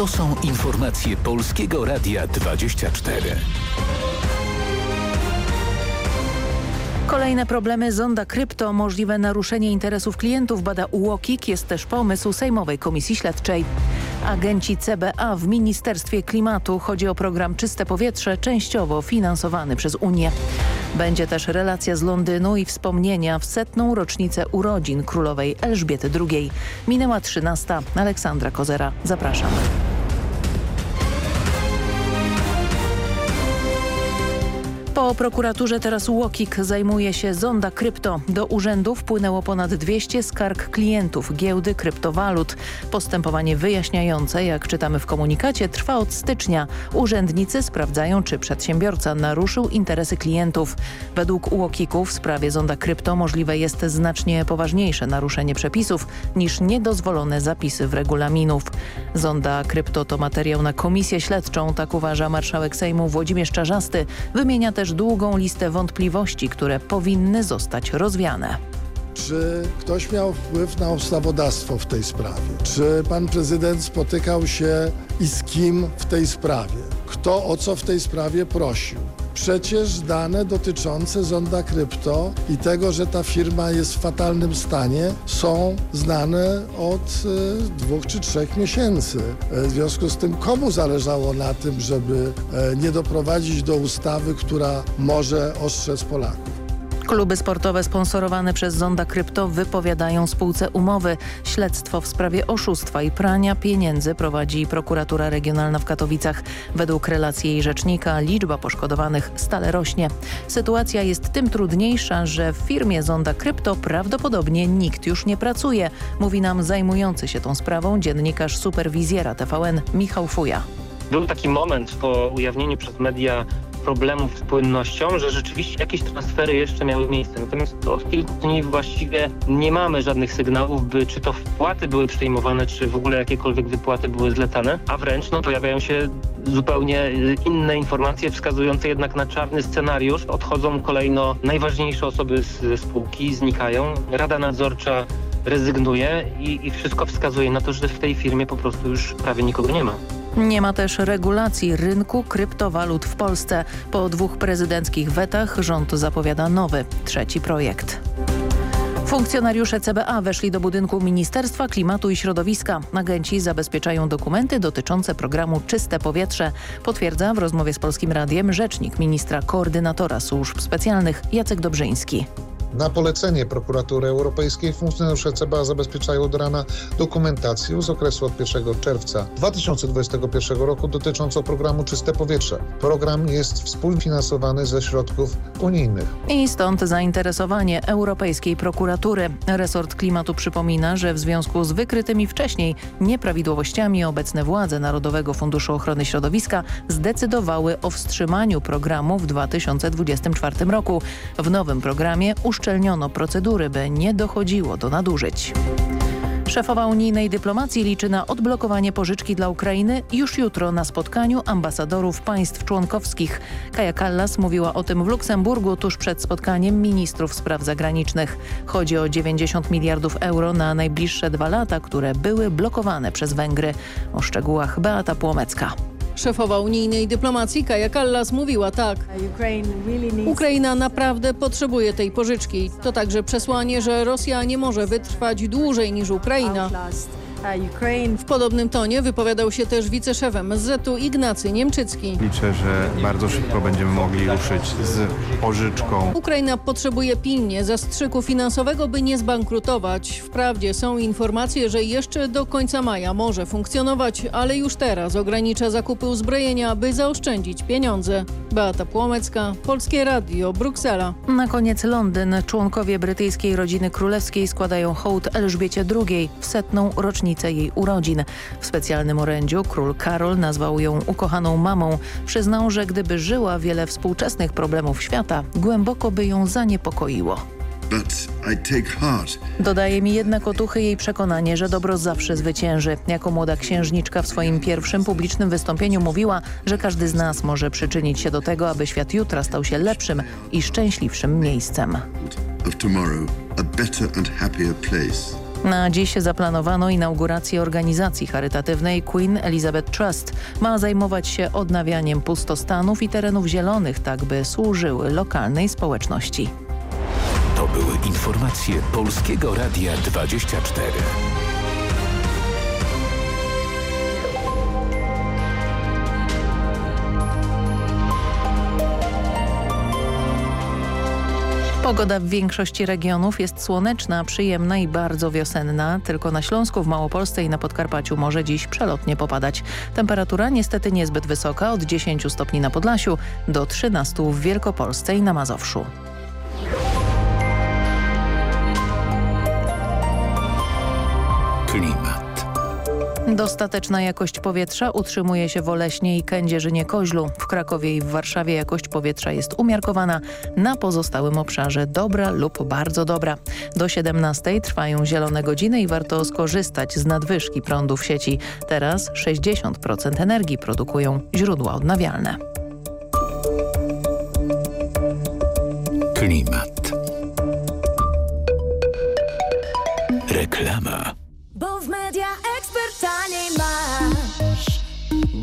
To są informacje Polskiego Radia 24. Kolejne problemy zonda krypto, możliwe naruszenie interesów klientów bada UOKiK, jest też pomysł Sejmowej Komisji Śledczej. Agenci CBA w Ministerstwie Klimatu chodzi o program Czyste Powietrze, częściowo finansowany przez Unię. Będzie też relacja z Londynu i wspomnienia w setną rocznicę urodzin królowej Elżbiety II. Minęła 13. Aleksandra Kozera. Zapraszam. Po prokuraturze teraz UOKiK zajmuje się zonda krypto. Do urzędu wpłynęło ponad 200 skarg klientów giełdy kryptowalut. Postępowanie wyjaśniające, jak czytamy w komunikacie, trwa od stycznia. Urzędnicy sprawdzają, czy przedsiębiorca naruszył interesy klientów. Według UOKiK-u w sprawie zonda krypto możliwe jest znacznie poważniejsze naruszenie przepisów niż niedozwolone zapisy w regulaminów. Zonda krypto to materiał na komisję śledczą, tak uważa marszałek Sejmu Włodzimierz Czarzasty. Wymienia też długą listę wątpliwości, które powinny zostać rozwiane. Czy ktoś miał wpływ na ustawodawstwo w tej sprawie? Czy pan prezydent spotykał się i z kim w tej sprawie? Kto o co w tej sprawie prosił? Przecież dane dotyczące zonda krypto i tego, że ta firma jest w fatalnym stanie, są znane od e, dwóch czy trzech miesięcy. E, w związku z tym, komu zależało na tym, żeby e, nie doprowadzić do ustawy, która może ostrzec Polaków? Kluby sportowe sponsorowane przez Zonda Krypto wypowiadają spółce umowy. Śledztwo w sprawie oszustwa i prania pieniędzy prowadzi prokuratura regionalna w Katowicach. Według relacji jej rzecznika liczba poszkodowanych stale rośnie. Sytuacja jest tym trudniejsza, że w firmie Zonda Krypto prawdopodobnie nikt już nie pracuje, mówi nam zajmujący się tą sprawą dziennikarz superwizjera TVN Michał Fuja. Był taki moment po ujawnieniu przez media problemów z płynnością, że rzeczywiście jakieś transfery jeszcze miały miejsce. Natomiast od kilku dni właściwie nie mamy żadnych sygnałów, by czy to wpłaty były przejmowane, czy w ogóle jakiekolwiek wypłaty były zlecane, a wręcz no, pojawiają się zupełnie inne informacje wskazujące jednak na czarny scenariusz. Odchodzą kolejno najważniejsze osoby ze spółki, znikają. Rada nadzorcza rezygnuje i, i wszystko wskazuje na to, że w tej firmie po prostu już prawie nikogo nie ma. Nie ma też regulacji rynku kryptowalut w Polsce. Po dwóch prezydenckich wetach rząd zapowiada nowy, trzeci projekt. Funkcjonariusze CBA weszli do budynku Ministerstwa Klimatu i Środowiska. Agenci zabezpieczają dokumenty dotyczące programu Czyste Powietrze. Potwierdza w rozmowie z Polskim Radiem rzecznik ministra koordynatora służb specjalnych Jacek Dobrzyński. Na polecenie prokuratury europejskiej funkcjonariusze CBA zabezpieczają od rana dokumentację z okresu od 1 czerwca 2021 roku dotyczącą programu Czyste Powietrze. Program jest współfinansowany ze środków unijnych. I stąd zainteresowanie Europejskiej Prokuratury. Resort Klimatu przypomina, że w związku z wykrytymi wcześniej nieprawidłowościami obecne władze Narodowego Funduszu Ochrony Środowiska zdecydowały o wstrzymaniu programu w 2024 roku. W nowym programie uszczelniono procedury, by nie dochodziło do nadużyć. Szefowa unijnej dyplomacji liczy na odblokowanie pożyczki dla Ukrainy już jutro na spotkaniu ambasadorów państw członkowskich. Kaja Kallas mówiła o tym w Luksemburgu tuż przed spotkaniem ministrów spraw zagranicznych. Chodzi o 90 miliardów euro na najbliższe dwa lata, które były blokowane przez Węgry. O szczegółach Beata Płomecka. Szefowa unijnej dyplomacji Kaja Kallas mówiła tak. Ukraina naprawdę potrzebuje tej pożyczki. To także przesłanie, że Rosja nie może wytrwać dłużej niż Ukraina. W podobnym tonie wypowiadał się też wiceszef MSZ-u Ignacy Niemczycki. Liczę, że bardzo szybko będziemy mogli ruszyć z pożyczką. Ukraina potrzebuje pilnie zastrzyku finansowego, by nie zbankrutować. Wprawdzie są informacje, że jeszcze do końca maja może funkcjonować, ale już teraz ogranicza zakupy uzbrojenia, by zaoszczędzić pieniądze. Beata Płomecka, Polskie Radio, Bruksela. Na koniec Londyn. Członkowie brytyjskiej rodziny królewskiej składają hołd Elżbiecie II w setną rocznicę jej urodzin. W specjalnym orędziu król Karol nazwał ją ukochaną mamą. Przyznał, że gdyby żyła wiele współczesnych problemów świata, głęboko by ją zaniepokoiło. Dodaje mi jednak otuchy jej przekonanie, że dobro zawsze zwycięży. Jako młoda księżniczka w swoim pierwszym publicznym wystąpieniu mówiła, że każdy z nas może przyczynić się do tego, aby świat jutra stał się lepszym i szczęśliwszym miejscem. Na dziś zaplanowano inaugurację organizacji charytatywnej Queen Elizabeth Trust. Ma zajmować się odnawianiem pustostanów i terenów zielonych, tak by służyły lokalnej społeczności. To były informacje Polskiego Radia 24. Pogoda w większości regionów jest słoneczna, przyjemna i bardzo wiosenna. Tylko na Śląsku, w Małopolsce i na Podkarpaciu może dziś przelotnie popadać. Temperatura niestety niezbyt wysoka, od 10 stopni na Podlasiu do 13 w Wielkopolsce i na Mazowszu. Klimat. Dostateczna jakość powietrza utrzymuje się w Oleśnie i Kędzierzynie-Koźlu. W Krakowie i w Warszawie jakość powietrza jest umiarkowana, na pozostałym obszarze dobra lub bardzo dobra. Do 17 trwają zielone godziny i warto skorzystać z nadwyżki prądu w sieci. Teraz 60% energii produkują źródła odnawialne. Klimat. Reklama.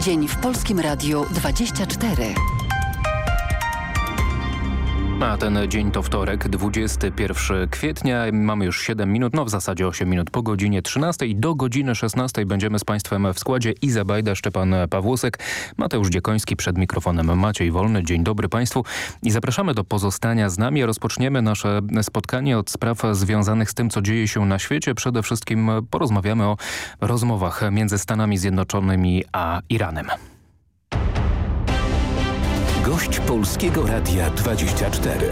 Dzień w Polskim Radiu 24. A ten dzień to wtorek, 21 kwietnia. Mamy już 7 minut, no w zasadzie 8 minut po godzinie 13 i do godziny 16 będziemy z Państwem w składzie. Iza Bajda, Szczepan Pawłusek, Mateusz Dziekoński przed mikrofonem Maciej Wolny. Dzień dobry Państwu i zapraszamy do pozostania z nami. Rozpoczniemy nasze spotkanie od spraw związanych z tym, co dzieje się na świecie. Przede wszystkim porozmawiamy o rozmowach między Stanami Zjednoczonymi a Iranem. Gość Polskiego Radia 24.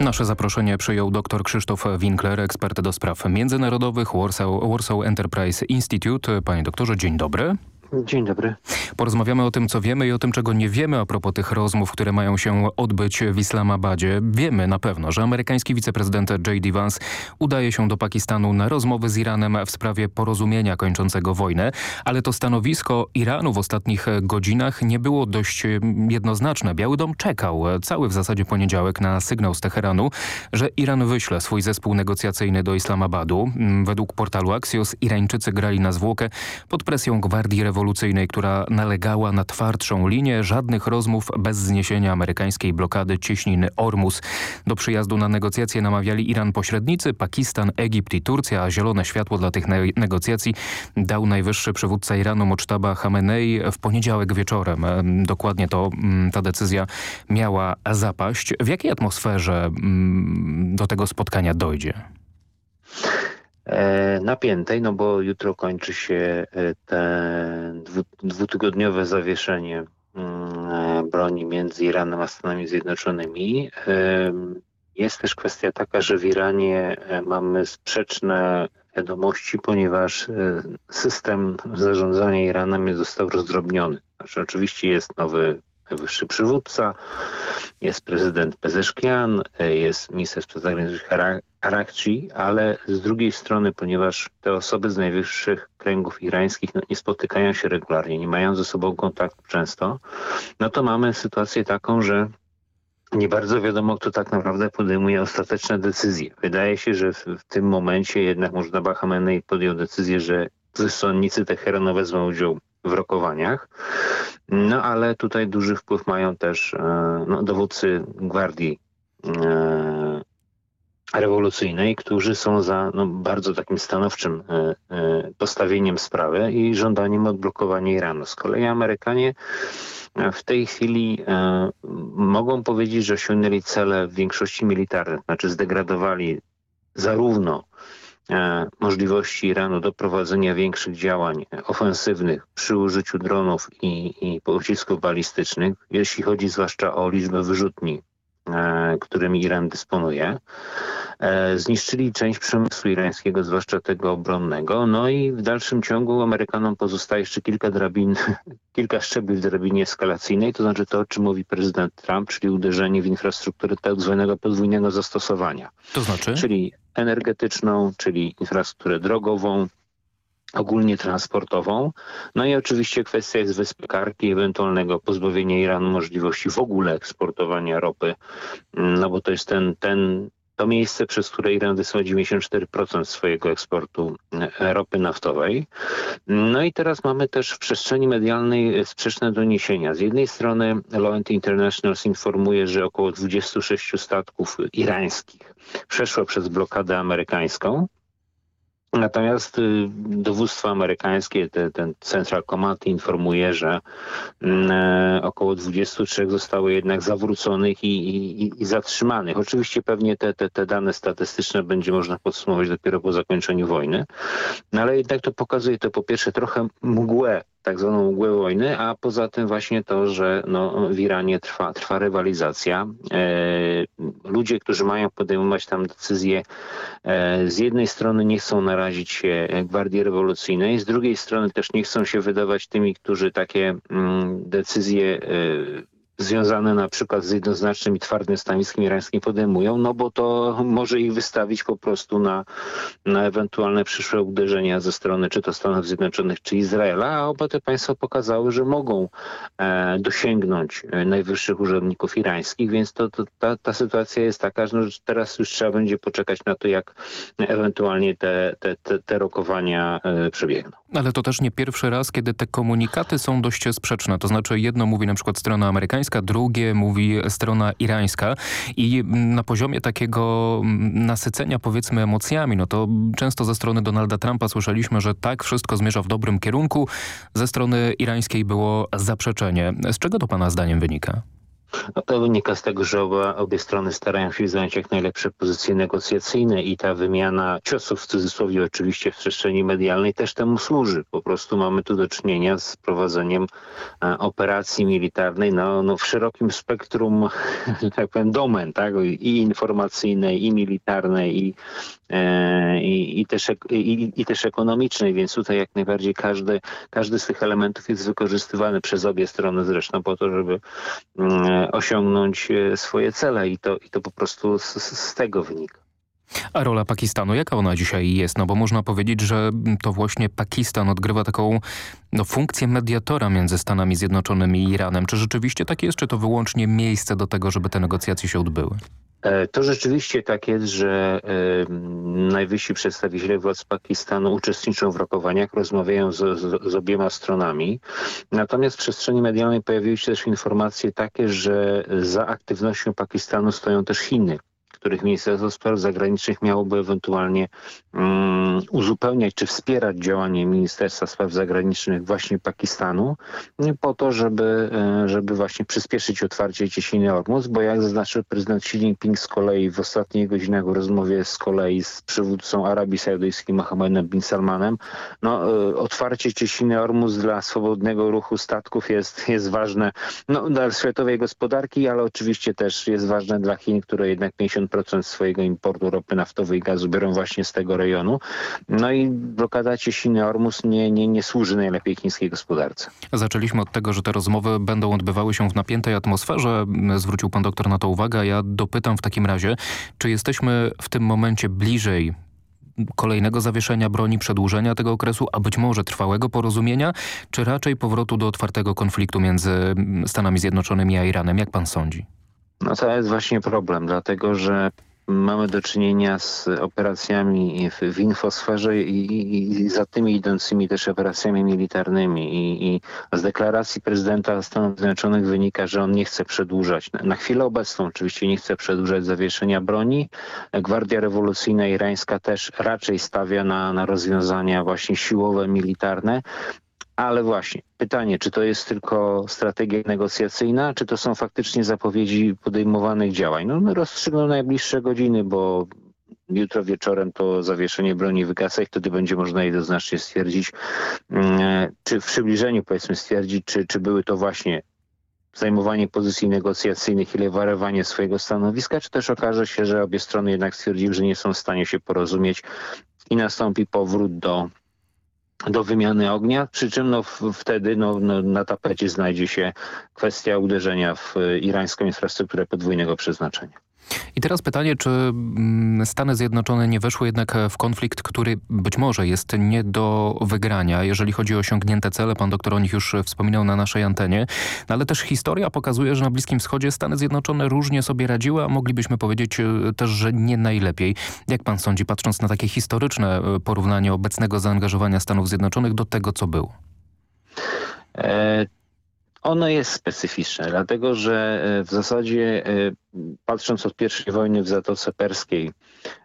Nasze zaproszenie przyjął dr Krzysztof Winkler, ekspert do spraw międzynarodowych Warsaw, Warsaw Enterprise Institute. Panie doktorze, dzień dobry. Dzień dobry. Porozmawiamy o tym, co wiemy i o tym, czego nie wiemy a propos tych rozmów, które mają się odbyć w Islamabadzie. Wiemy na pewno, że amerykański wiceprezydent J.D. Vance udaje się do Pakistanu na rozmowy z Iranem w sprawie porozumienia kończącego wojnę, ale to stanowisko Iranu w ostatnich godzinach nie było dość jednoznaczne. Biały Dom czekał cały w zasadzie poniedziałek na sygnał z Teheranu, że Iran wyśle swój zespół negocjacyjny do Islamabadu. Według portalu Axios Irańczycy grali na zwłokę pod presją Gwardii Rewolucyjnej, która nalegała na twardszą linię, żadnych rozmów bez zniesienia amerykańskiej blokady cieśniny Ormus. Do przyjazdu na negocjacje namawiali Iran pośrednicy, Pakistan, Egipt i Turcja, a zielone światło dla tych ne negocjacji dał najwyższy przywódca Iranu Mocztaba Khamenei w poniedziałek wieczorem. Dokładnie to ta decyzja miała zapaść. W jakiej atmosferze do tego spotkania dojdzie? Napiętej, no bo jutro kończy się te dwutygodniowe zawieszenie broni między Iranem a Stanami Zjednoczonymi. Jest też kwestia taka, że w Iranie mamy sprzeczne wiadomości, ponieważ system zarządzania Iranem został rozdrobniony. Znaczy, oczywiście jest nowy najwyższy przywódca, jest prezydent Pezeszkian, jest minister spraw zagranicznych Arakci, ale z drugiej strony, ponieważ te osoby z najwyższych kręgów irańskich no, nie spotykają się regularnie, nie mają ze sobą kontaktu często, no to mamy sytuację taką, że nie bardzo wiadomo, kto tak naprawdę podejmuje ostateczne decyzje. Wydaje się, że w, w tym momencie jednak można Bahamenej podjął decyzję, że wysłannicy Teheranu wezmą udział w rokowaniach. No ale tutaj duży wpływ mają też e, no, dowódcy gwardii e, rewolucyjnej, którzy są za no, bardzo takim stanowczym e, postawieniem sprawy i żądaniem odblokowania Iranu. Z kolei Amerykanie w tej chwili mogą powiedzieć, że osiągnęli cele w większości militarnych, znaczy zdegradowali zarówno możliwości Iranu do prowadzenia większych działań ofensywnych przy użyciu dronów i, i pocisków balistycznych, jeśli chodzi zwłaszcza o liczbę wyrzutni E, którymi Iran dysponuje. E, zniszczyli część przemysłu irańskiego, zwłaszcza tego obronnego. No i w dalszym ciągu Amerykanom pozostaje jeszcze kilka drabin, kilka szczebli w drabinie eskalacyjnej, to znaczy to, o czym mówi prezydent Trump, czyli uderzenie w infrastrukturę tak zwanego podwójnego zastosowania. To znaczy? Czyli energetyczną, czyli infrastrukturę drogową, ogólnie transportową. No i oczywiście kwestia jest wyspykarki, ewentualnego pozbawienia Iranu możliwości w ogóle eksportowania ropy, no bo to jest ten, ten to miejsce, przez które Iran wysyła 94% swojego eksportu e, ropy naftowej. No i teraz mamy też w przestrzeni medialnej sprzeczne doniesienia. Z jednej strony Law International informuje, że około 26 statków irańskich przeszło przez blokadę amerykańską. Natomiast y, dowództwo amerykańskie, te, ten Central Command informuje, że y, około 23 zostało jednak zawróconych i, i, i zatrzymanych. Oczywiście pewnie te, te, te dane statystyczne będzie można podsumować dopiero po zakończeniu wojny, no ale jednak to pokazuje to po pierwsze trochę mgłę tak zwaną mgłę wojny, a poza tym właśnie to, że no, w Iranie trwa, trwa rywalizacja. E, ludzie, którzy mają podejmować tam decyzje, e, z jednej strony nie chcą narazić się Gwardii Rewolucyjnej, z drugiej strony też nie chcą się wydawać tymi, którzy takie mm, decyzje e, związane na przykład z jednoznacznym i twardym stanowiskiem irańskim podejmują, no bo to może ich wystawić po prostu na, na ewentualne przyszłe uderzenia ze strony czy to Stanów Zjednoczonych, czy Izraela, a oba te państwa pokazały, że mogą e, dosięgnąć e, najwyższych urzędników irańskich, więc to, to ta, ta sytuacja jest taka, no, że teraz już trzeba będzie poczekać na to, jak ewentualnie te, te, te, te rokowania e, przebiegną. Ale to też nie pierwszy raz, kiedy te komunikaty są dość sprzeczne. To znaczy jedno mówi na przykład strona amerykańska, drugie mówi strona irańska i na poziomie takiego nasycenia powiedzmy emocjami, no to często ze strony Donalda Trumpa słyszeliśmy, że tak, wszystko zmierza w dobrym kierunku. Ze strony irańskiej było zaprzeczenie. Z czego to pana zdaniem wynika? No to wynika z tego, że oba, obie strony starają się zająć jak najlepsze pozycje negocjacyjne i ta wymiana ciosów w cudzysłowie oczywiście w przestrzeni medialnej też temu służy. Po prostu mamy tu do czynienia z prowadzeniem e, operacji militarnej no, no w szerokim spektrum, tak powiem, domen, tak? i informacyjnej, i militarnej, i, e, i, i, też, i, i też ekonomicznej, więc tutaj jak najbardziej każdy, każdy z tych elementów jest wykorzystywany przez obie strony zresztą po to, żeby mm, osiągnąć e, swoje cele i to, i to po prostu z, z tego wynika. A rola Pakistanu, jaka ona dzisiaj jest? No bo można powiedzieć, że to właśnie Pakistan odgrywa taką no, funkcję mediatora między Stanami Zjednoczonymi i Iranem. Czy rzeczywiście tak jest, czy to wyłącznie miejsce do tego, żeby te negocjacje się odbyły? E, to rzeczywiście tak jest, że y, najwyżsi przedstawiciele władz Pakistanu uczestniczą w rokowaniach, rozmawiają z, z, z, obiema stronami. Natomiast w przestrzeni medialnej pojawiły się też informacje takie, że za aktywnością Pakistanu stoją też Chiny których Ministerstwo Spraw Zagranicznych miałoby ewentualnie um, uzupełniać czy wspierać działanie Ministerstwa Spraw Zagranicznych właśnie Pakistanu po to, żeby, e, żeby właśnie przyspieszyć otwarcie cieśniny Ormus, bo jak zaznaczył prezydent Xi Jinping z kolei w ostatnich godzinach w rozmowie z kolei z przywódcą Arabii Saudyjskiej Mohammedem bin Salmanem, no, e, otwarcie cieśniny Ormus dla swobodnego ruchu statków jest, jest ważne no, dla światowej gospodarki, ale oczywiście też jest ważne dla Chin, które jednak 50% 90% swojego importu ropy naftowej i gazu biorą właśnie z tego rejonu. No i blokada cieśniny Ormus nie, nie, nie służy najlepiej chińskiej gospodarce. Zaczęliśmy od tego, że te rozmowy będą odbywały się w napiętej atmosferze. Zwrócił pan doktor na to uwagę. Ja dopytam w takim razie, czy jesteśmy w tym momencie bliżej kolejnego zawieszenia broni, przedłużenia tego okresu, a być może trwałego porozumienia, czy raczej powrotu do otwartego konfliktu między Stanami Zjednoczonymi a Iranem? Jak pan sądzi? No to jest właśnie problem, dlatego że mamy do czynienia z operacjami w, w infosferze i, i, i, za tymi idącymi też operacjami militarnymi I, i, z deklaracji prezydenta Stanów Zjednoczonych wynika, że on nie chce przedłużać, na, chwilę obecną oczywiście nie chce przedłużać zawieszenia broni. Gwardia Rewolucyjna Irańska też raczej stawia na, na rozwiązania właśnie siłowe, militarne. Ale właśnie, pytanie, czy to jest tylko strategia negocjacyjna, czy to są faktycznie zapowiedzi podejmowanych działań? No, rozstrzygną najbliższe godziny, bo jutro wieczorem to zawieszenie broni wygasa i wtedy będzie można jednoznacznie stwierdzić, mm, czy w przybliżeniu powiedzmy stwierdzić, czy, czy były to właśnie zajmowanie pozycji negocjacyjnych i lewarowanie swojego stanowiska, czy też okaże się, że obie strony jednak stwierdziły, że nie są w stanie się porozumieć i nastąpi powrót do do wymiany ognia, przy czym no, wtedy no, no, na tapecie znajdzie się kwestia uderzenia w irańską infrastrukturę podwójnego przeznaczenia. I teraz pytanie, czy mm, Stany Zjednoczone nie weszły jednak w konflikt, który być może jest nie do wygrania, jeżeli chodzi o osiągnięte cele. Pan doktor o nich już wspominał na naszej antenie. No ale też historia pokazuje, że na Bliskim Wschodzie Stany Zjednoczone różnie sobie radziły, a moglibyśmy powiedzieć e, też, że nie najlepiej. Jak pan sądzi, patrząc na takie historyczne e, porównanie obecnego zaangażowania Stanów Zjednoczonych do tego, co było? Ono jest specyficzne, dlatego że e, w zasadzie e, patrząc od pierwszej wojny w Zatoce Perskiej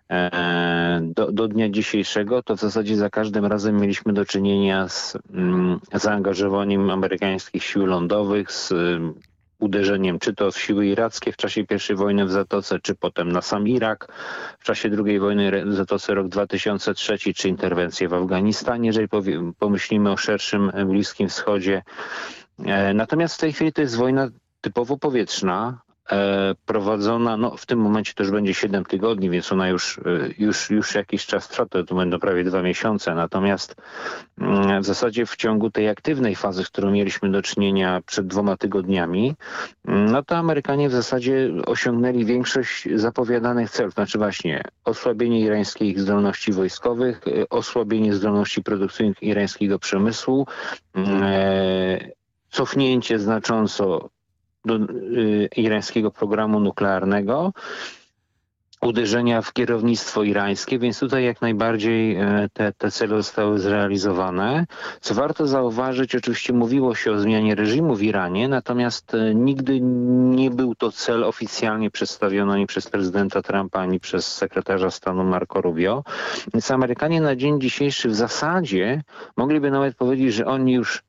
e, do, do dnia dzisiejszego, to w zasadzie za każdym razem mieliśmy do czynienia z mm, zaangażowaniem amerykańskich sił lądowych, z uderzeniem czy to w siły irackie w czasie I wojny w Zatoce, czy potem na sam Irak w czasie II wojny w Zatoce rok 2003, czy interwencję w Afganistanie, jeżeli pomyślimy o szerszym Bliskim Wschodzie, natomiast w tej chwili to jest wojna typowo powietrzna, e, prowadzona, no w tym momencie to już będzie 7 tygodni, więc ona już, e, już, już jakiś czas trwa, to, będą prawie dwa miesiące. Natomiast mm, w zasadzie w ciągu tej aktywnej fazy, z którą mieliśmy do czynienia przed dwoma tygodniami, mm, no to Amerykanie w zasadzie osiągnęli większość zapowiadanych celów. Znaczy właśnie osłabienie irańskich zdolności wojskowych, osłabienie zdolności produkcyjnych irańskiego przemysłu, mm, cofnięcie znacząco do y, irańskiego programu nuklearnego, uderzenia w kierownictwo irańskie, więc tutaj jak najbardziej e, te, te cele zostały zrealizowane. Co warto zauważyć, oczywiście mówiło się o zmianie reżimu w Iranie, natomiast e, nigdy nie był to cel oficjalnie przedstawiony ani przez prezydenta Trumpa, ani przez sekretarza stanu Marco Rubio. Więc Amerykanie na dzień dzisiejszy w zasadzie mogliby nawet powiedzieć, że oni już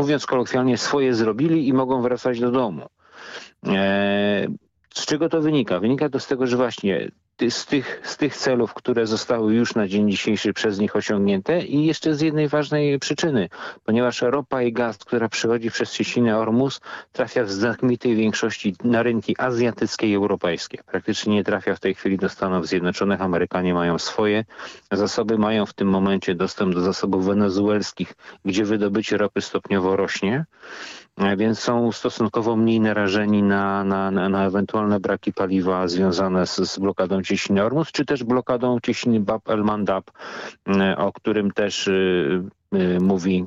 mówiąc kolokwialnie, swoje zrobili i mogą wracać do domu. E, z czego to wynika? Wynika to z tego, że właśnie z tych, z tych celów, które zostały już na dzień dzisiejszy przez nich osiągnięte i jeszcze z jednej ważnej przyczyny, ponieważ ropa i gaz, która przychodzi przez cieśninę Ormus trafia w znakomitej większości na rynki azjatyckie i europejskie. Praktycznie nie trafia w tej chwili do Stanów Zjednoczonych. Amerykanie mają swoje zasoby, mają w tym momencie dostęp do zasobów wenezuelskich, gdzie wydobycie ropy stopniowo rośnie. E, więc są stosunkowo mniej narażeni na, na, na ewentualne braki paliwa związane z, z blokadą cieśniny Ormus, czy też blokadą cieśniny Bab el-Mandab, e, o którym też y, y, mówi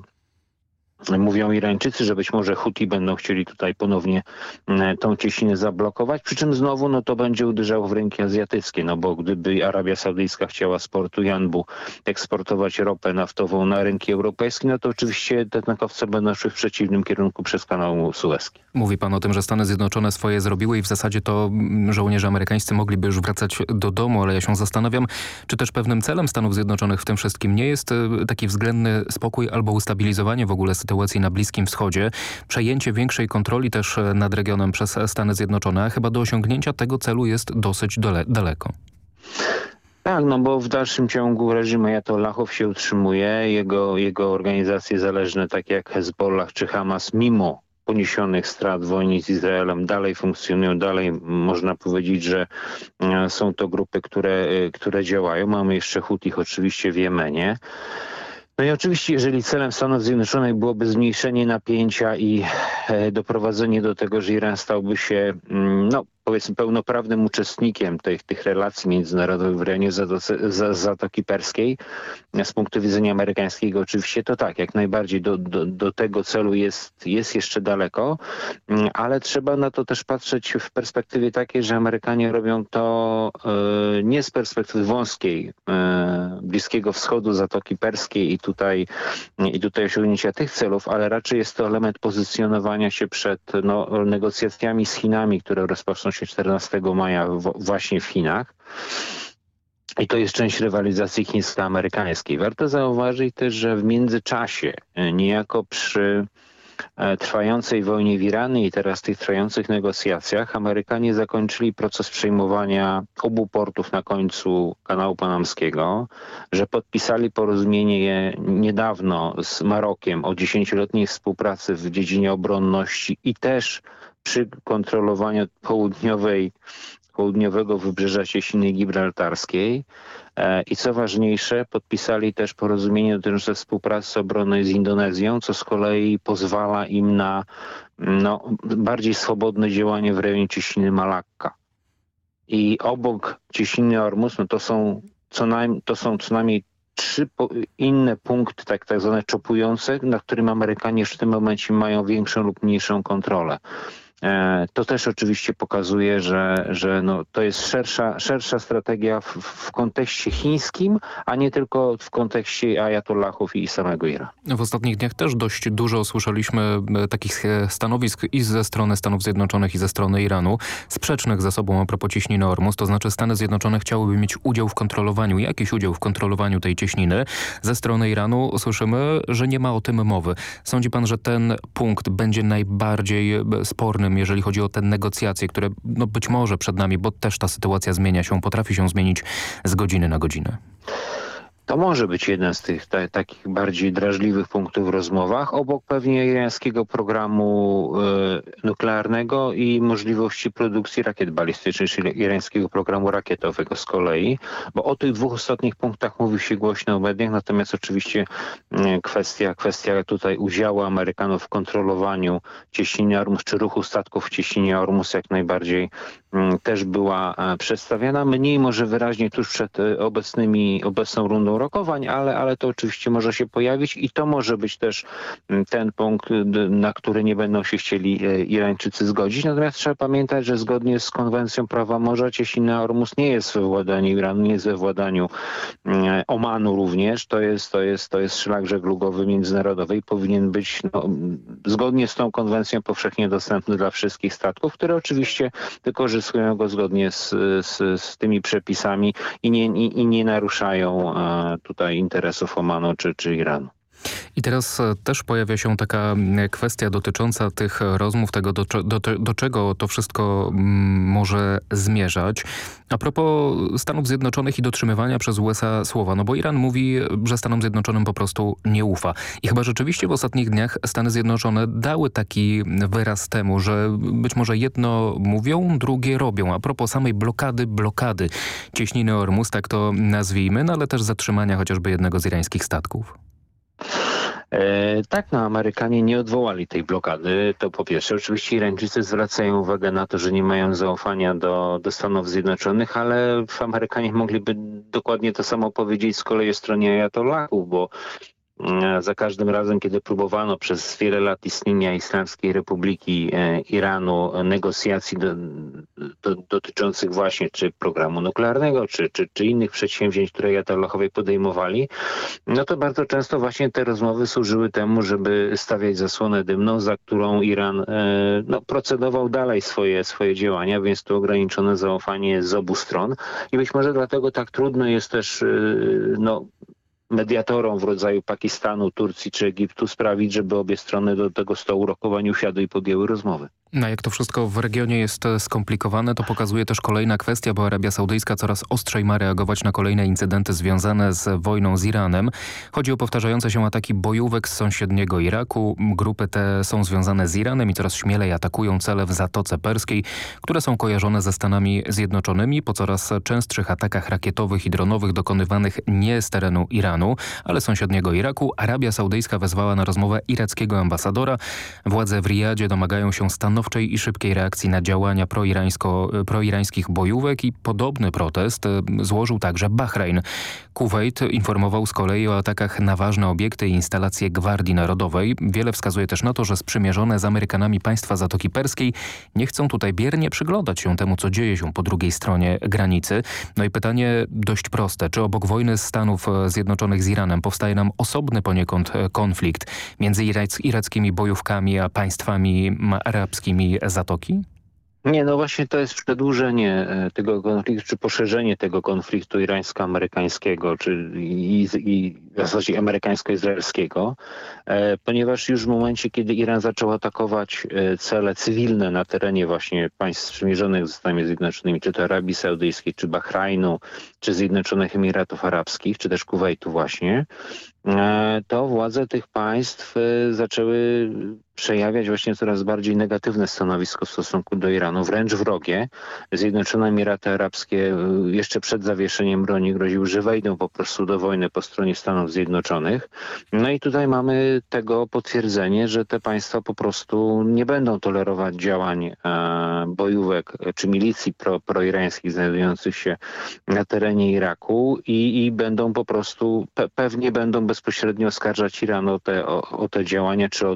Mówią Irańczycy, że być może Huti będą chcieli tutaj ponownie e, tą cieśninę zablokować, przy czym znowu no, to będzie uderzało w rynki azjatyckie, no bo gdyby Arabia Saudyjska chciała z portu Janbu eksportować ropę naftową na rynki europejskie, no to oczywiście te tankowce będą szły w przeciwnym kierunku przez kanał Suezki. Mówi pan o tym, że Stany Zjednoczone swoje zrobiły i w zasadzie to mm, żołnierze amerykańscy mogliby już wracać do domu, ale ja się zastanawiam, czy też pewnym celem Stanów Zjednoczonych w tym wszystkim nie jest e, taki względny spokój albo ustabilizowanie w ogóle sytuacji sytuacji na Bliskim Wschodzie, przejęcie większej kontroli też e, nad regionem przez Stany Zjednoczone, a chyba do osiągnięcia tego celu jest dosyć daleko. Tak, no bo w dalszym ciągu reżim Ayatollahów się utrzymuje, jego, jego organizacje zależne, tak jak Hezbollah czy Hamas, mimo poniesionych strat w wojnie z Izraelem dalej funkcjonują, dalej można powiedzieć, że e, są to grupy, które, e, które działają. Mamy jeszcze Hutich oczywiście w Jemenie. No i oczywiście, jeżeli celem Stanów Zjednoczonych byłoby zmniejszenie napięcia i e, doprowadzenie do tego, że Iran stałby się mm, no, powiedzmy pełnoprawnym uczestnikiem tych, tych relacji międzynarodowych w rejonie Zatoki Perskiej. Z punktu widzenia amerykańskiego oczywiście to tak, jak najbardziej do, do, do tego celu jest, jest jeszcze daleko, mm, ale trzeba na to też patrzeć w perspektywie takiej, że Amerykanie robią to e, nie z perspektywy wąskiej e, Bliskiego Wschodu, Zatoki Perskiej i tutaj, i tutaj osiągnięcia tych celów, ale raczej jest to element pozycjonowania się przed no, negocjacjami z Chinami, które rozpoczną się 14 maja właśnie w Chinach. I to jest część rywalizacji chińsko-amerykańskiej. Warto zauważyć też, że w międzyczasie, e, niejako przy e, trwającej wojnie w Iranie i teraz tych trwających negocjacjach Amerykanie zakończyli proces przejmowania obu portów na końcu kanału panamskiego, że podpisali porozumienie niedawno z Marokiem o dziesięcioletniej współpracy w dziedzinie obronności i też przy kontrolowaniu południowej, południowego wybrzeża Cieśniny Gibraltarskiej e, i co ważniejsze podpisali też porozumienie dotyczące współpracy obronnej z Indonezją, co z kolei pozwala im na no, bardziej swobodne działanie w rejonie Cieśniny Malakka. I obok Cieśniny Ormus no to są co najmniej, to są co najmniej trzy inne punkty, tak, tak zwane czopujące, na którym Amerykanie już w tym momencie mają większą lub mniejszą kontrolę. E, to też oczywiście pokazuje, że, że no, to jest szersza, szersza strategia w, w kontekście chińskim, a nie tylko w kontekście ajatollahów i samego Iranu. W ostatnich dniach też dość dużo słyszeliśmy e, takich e, stanowisk i ze strony Stanów Zjednoczonych i ze strony Iranu, sprzecznych ze sobą a propos cieśniny Ormus, to znaczy Stany Zjednoczone chciałyby mieć udział w kontrolowaniu, jakiś udział w kontrolowaniu tej cieśniny. Ze strony Iranu słyszymy, że nie ma o tym mowy. Sądzi pan, że ten punkt będzie najbardziej spornym jeżeli chodzi o te negocjacje, które no być może przed nami, bo też ta sytuacja zmienia się, potrafi się zmienić z godziny na godzinę. To może być jeden z tych ta, takich bardziej drażliwych punktów w rozmowach, obok pewnie irańskiego programu y, nuklearnego i możliwości produkcji rakiet balistycznych, czyli irańskiego programu rakietowego z kolei, bo o tych dwóch ostatnich punktach mówi się głośno w mediach, natomiast oczywiście y, kwestia, kwestia tutaj udziału Amerykanów w kontrolowaniu cieśniny Ormus, czy ruchu statków w cieśninie Ormus jak najbardziej też była przedstawiana, mniej może wyraźnie tuż przed obecnymi, obecną rundą rokowań, ale, ale to oczywiście może się pojawić i to może być też mm, ten punkt, na który nie będą się chcieli e, Irańczycy zgodzić. Natomiast trzeba pamiętać, że zgodnie z konwencją prawa morza Cieśnina Ormus nie jest we władaniu Iranu, nie jest we władaniu mm, Omanu również. To jest, to jest, to jest szlak żeglugowy międzynarodowy i powinien być no, zgodnie z tą konwencją powszechnie dostępny dla wszystkich statków, które oczywiście wykorzystują go zgodnie z, z, z tymi przepisami i nie, i, i nie naruszają tutaj interesów Omanu czy, czy Iranu. I teraz e, też pojawia się taka kwestia dotycząca tych rozmów, tego do, do, do, czego to wszystko może zmierzać. A propos Stanów Zjednoczonych i dotrzymywania przez USA słowa, no bo Iran mówi, że Stanom Zjednoczonym po prostu nie ufa. I chyba rzeczywiście w ostatnich dniach Stany Zjednoczone dały taki wyraz temu, że być może jedno mówią, drugie robią. A propos samej blokady, blokady cieśniny Ormus, tak to nazwijmy, no ale też zatrzymania chociażby jednego z irańskich statków. E, tak, no Amerykanie nie odwołali tej blokady. To po pierwsze. Oczywiście Irańczycy zwracają uwagę na to, że nie mają zaufania do, do Stanów Zjednoczonych, ale Amerykanie mogliby dokładnie to samo powiedzieć z kolei o stronie Ayatollahów, bo za każdym razem, kiedy próbowano przez wiele lat istnienia Islamskiej Republiki e, Iranu negocjacji do, do, dotyczących właśnie czy programu nuklearnego, czy, czy, czy innych przedsięwzięć, które Jatalachowie podejmowali, no to bardzo często właśnie te rozmowy służyły temu, żeby stawiać zasłonę dymną, za którą Iran e, no, procedował dalej swoje, swoje działania, więc tu ograniczone zaufanie z obu stron. I być może dlatego tak trudno jest też no, mediatorom w rodzaju Pakistanu, Turcji czy Egiptu sprawić, żeby obie strony do tego stołu rokowań usiadły i podjęły rozmowy. No jak to wszystko w regionie jest e, skomplikowane, to pokazuje też kolejna kwestia, bo Arabia Saudyjska coraz ostrzej ma reagować na kolejne incydenty związane z wojną z Iranem. Chodzi o powtarzające się ataki bojówek z sąsiedniego Iraku. Grupy te są związane z Iranem i coraz śmielej atakują cele w Zatoce Perskiej, które są kojarzone ze Stanami Zjednoczonymi po coraz częstszych atakach rakietowych i dronowych dokonywanych nie z terenu Iranu, ale sąsiedniego Iraku. Arabia Saudyjska wezwała na rozmowę irackiego ambasadora. Władze w Riyadzie domagają się stanowczych stanowczej i szybkiej reakcji na działania proirańskich bojówek i podobny protest e, złożył także Bahrain. Kuwait informował z kolei o atakach na ważne obiekty i instalacje Gwardii Narodowej. Wiele wskazuje też na to, że sprzymierzone z Amerykanami państwa Zatoki Perskiej nie chcą tutaj biernie przyglądać się temu, co dzieje się po drugiej stronie granicy. No i pytanie dość proste. Czy obok wojny Stanów Zjednoczonych z Iranem powstaje nam osobny poniekąd e, konflikt między irackimi bojówkami a państwami arabskimi Zatoki? Nie, no właśnie to jest przedłużenie e, tego konfliktu, czy poszerzenie tego konfliktu irańsko-amerykańskiego, czy i, i w zasadzie amerykańsko-izraelskiego, e, ponieważ już w momencie, kiedy Iran zaczął atakować e, cele cywilne na terenie właśnie państw sprzymierzonych z Stanami Zjednoczonymi, czy to Arabii Saudyjskiej, czy Bahrajnu, czy Zjednoczonych Emiratów Arabskich, czy też Kuwejtu właśnie, to władze tych państw zaczęły przejawiać właśnie coraz bardziej negatywne stanowisko w stosunku do Iranu, wręcz wrogie. Zjednoczone Emiraty Arabskie e, jeszcze przed zawieszeniem broni groziły, że wejdą po prostu do wojny po stronie Stanów Zjednoczonych. No i tutaj mamy tego potwierdzenie, że te państwa po prostu nie będą tolerować działań bojówek czy milicji pro, proirańskich znajdujących się na terenie Iraku i, i będą po prostu, pe, pewnie będą bezpośrednio oskarżać Iran o te, o, o te działania, czy o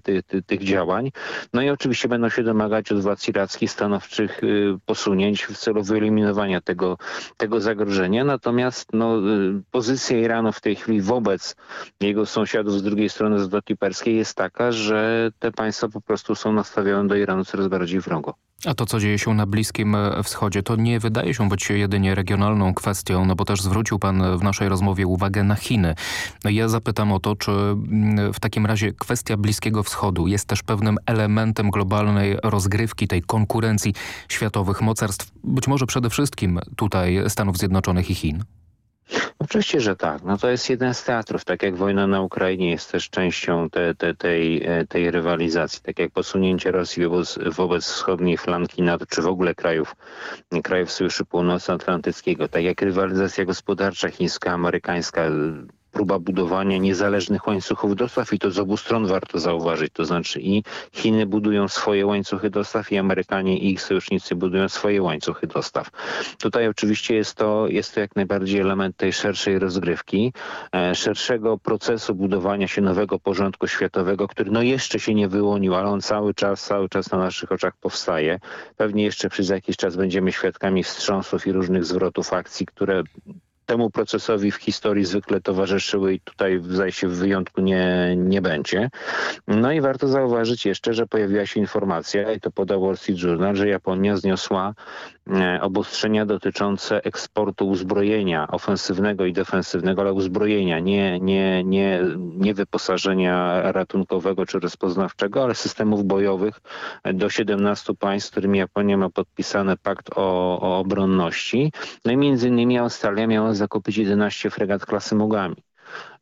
ty, ty, tych działań. No i oczywiście będą się domagać od władz irackich stanowczych y, posunięć w celu wyeliminowania tego, tego zagrożenia. Natomiast no, y, pozycja Iranu w tej chwili wobec jego sąsiadów z drugiej strony Zatoki Perskiej jest taka, że te państwa po prostu są nastawione do Iranu coraz bardziej wrogo. A to, co dzieje się na Bliskim e, Wschodzie, to nie wydaje się być jedynie regionalną kwestią, no bo też zwrócił pan w naszej rozmowie uwagę na Chiny. No ja zapytam o to, czy mm, w takim razie kwestia Bliskiego Wschodu jest też pewnym elementem globalnej rozgrywki, tej konkurencji światowych mocarstw, być może przede wszystkim tutaj Stanów Zjednoczonych i Chin? Oczywiście, że tak. No to jest jeden z teatrów. Tak jak wojna na Ukrainie jest też częścią te, te, tej, e, tej rywalizacji. Tak jak posunięcie Rosji wobec, wobec wschodniej flanki NATO, czy w ogóle krajów, krajów Sojuszu Północnoatlantyckiego. Tak jak rywalizacja gospodarcza chińska, amerykańska próba budowania niezależnych łańcuchów dostaw i to z obu stron warto zauważyć. To znaczy i Chiny budują swoje łańcuchy dostaw i Amerykanie i ich sojusznicy budują swoje łańcuchy dostaw. Tutaj oczywiście jest to, jest to jak najbardziej element tej szerszej rozgrywki, e, szerszego procesu budowania się nowego porządku światowego, który no jeszcze się nie wyłonił, ale on cały czas, cały czas na naszych oczach powstaje. Pewnie jeszcze przez jakiś czas będziemy świadkami wstrząsów i różnych zwrotów akcji, które temu procesowi w historii zwykle towarzyszyły i tutaj zdaje się w wyjątku nie, nie będzie. No i warto zauważyć jeszcze, że pojawiła się informacja, i to podał Wall Street Journal, że Japonia zniosła e, obostrzenia dotyczące eksportu uzbrojenia ofensywnego i defensywnego, ale uzbrojenia, nie, nie, nie, nie wyposażenia ratunkowego czy rozpoznawczego, ale systemów bojowych do 17 państw, z którymi Japonia ma podpisany pakt o, o obronności. No i między innymi Australia miała zakupić 11 fregat klasy Mogami.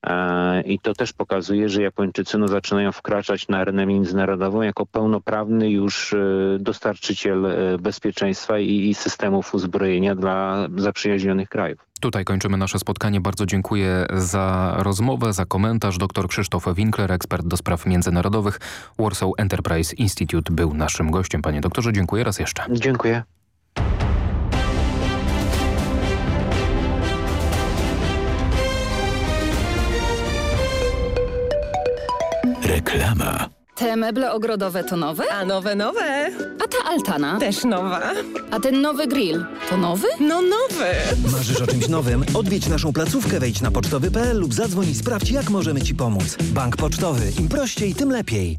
E, I to też pokazuje, że Japończycy no, zaczynają wkraczać na arenę międzynarodową jako pełnoprawny już e, dostarczyciel e, bezpieczeństwa i, i systemów uzbrojenia dla zaprzyjaźnionych krajów. Tutaj kończymy nasze spotkanie. Bardzo dziękuję za rozmowę, za komentarz. Dr Krzysztof Winkler, ekspert do spraw międzynarodowych Warsaw Enterprise Institute był naszym gościem. Panie doktorze, dziękuję raz jeszcze. Dziękuję. Reklama. Te meble ogrodowe to nowe? A nowe, nowe. A ta altana? Też nowa. A ten nowy grill to nowy? No nowy. Marzysz o czymś nowym? Odwiedź naszą placówkę, wejdź na pocztowy.pl lub zadzwoń i sprawdź, jak możemy Ci pomóc. Bank Pocztowy. Im prościej, tym lepiej.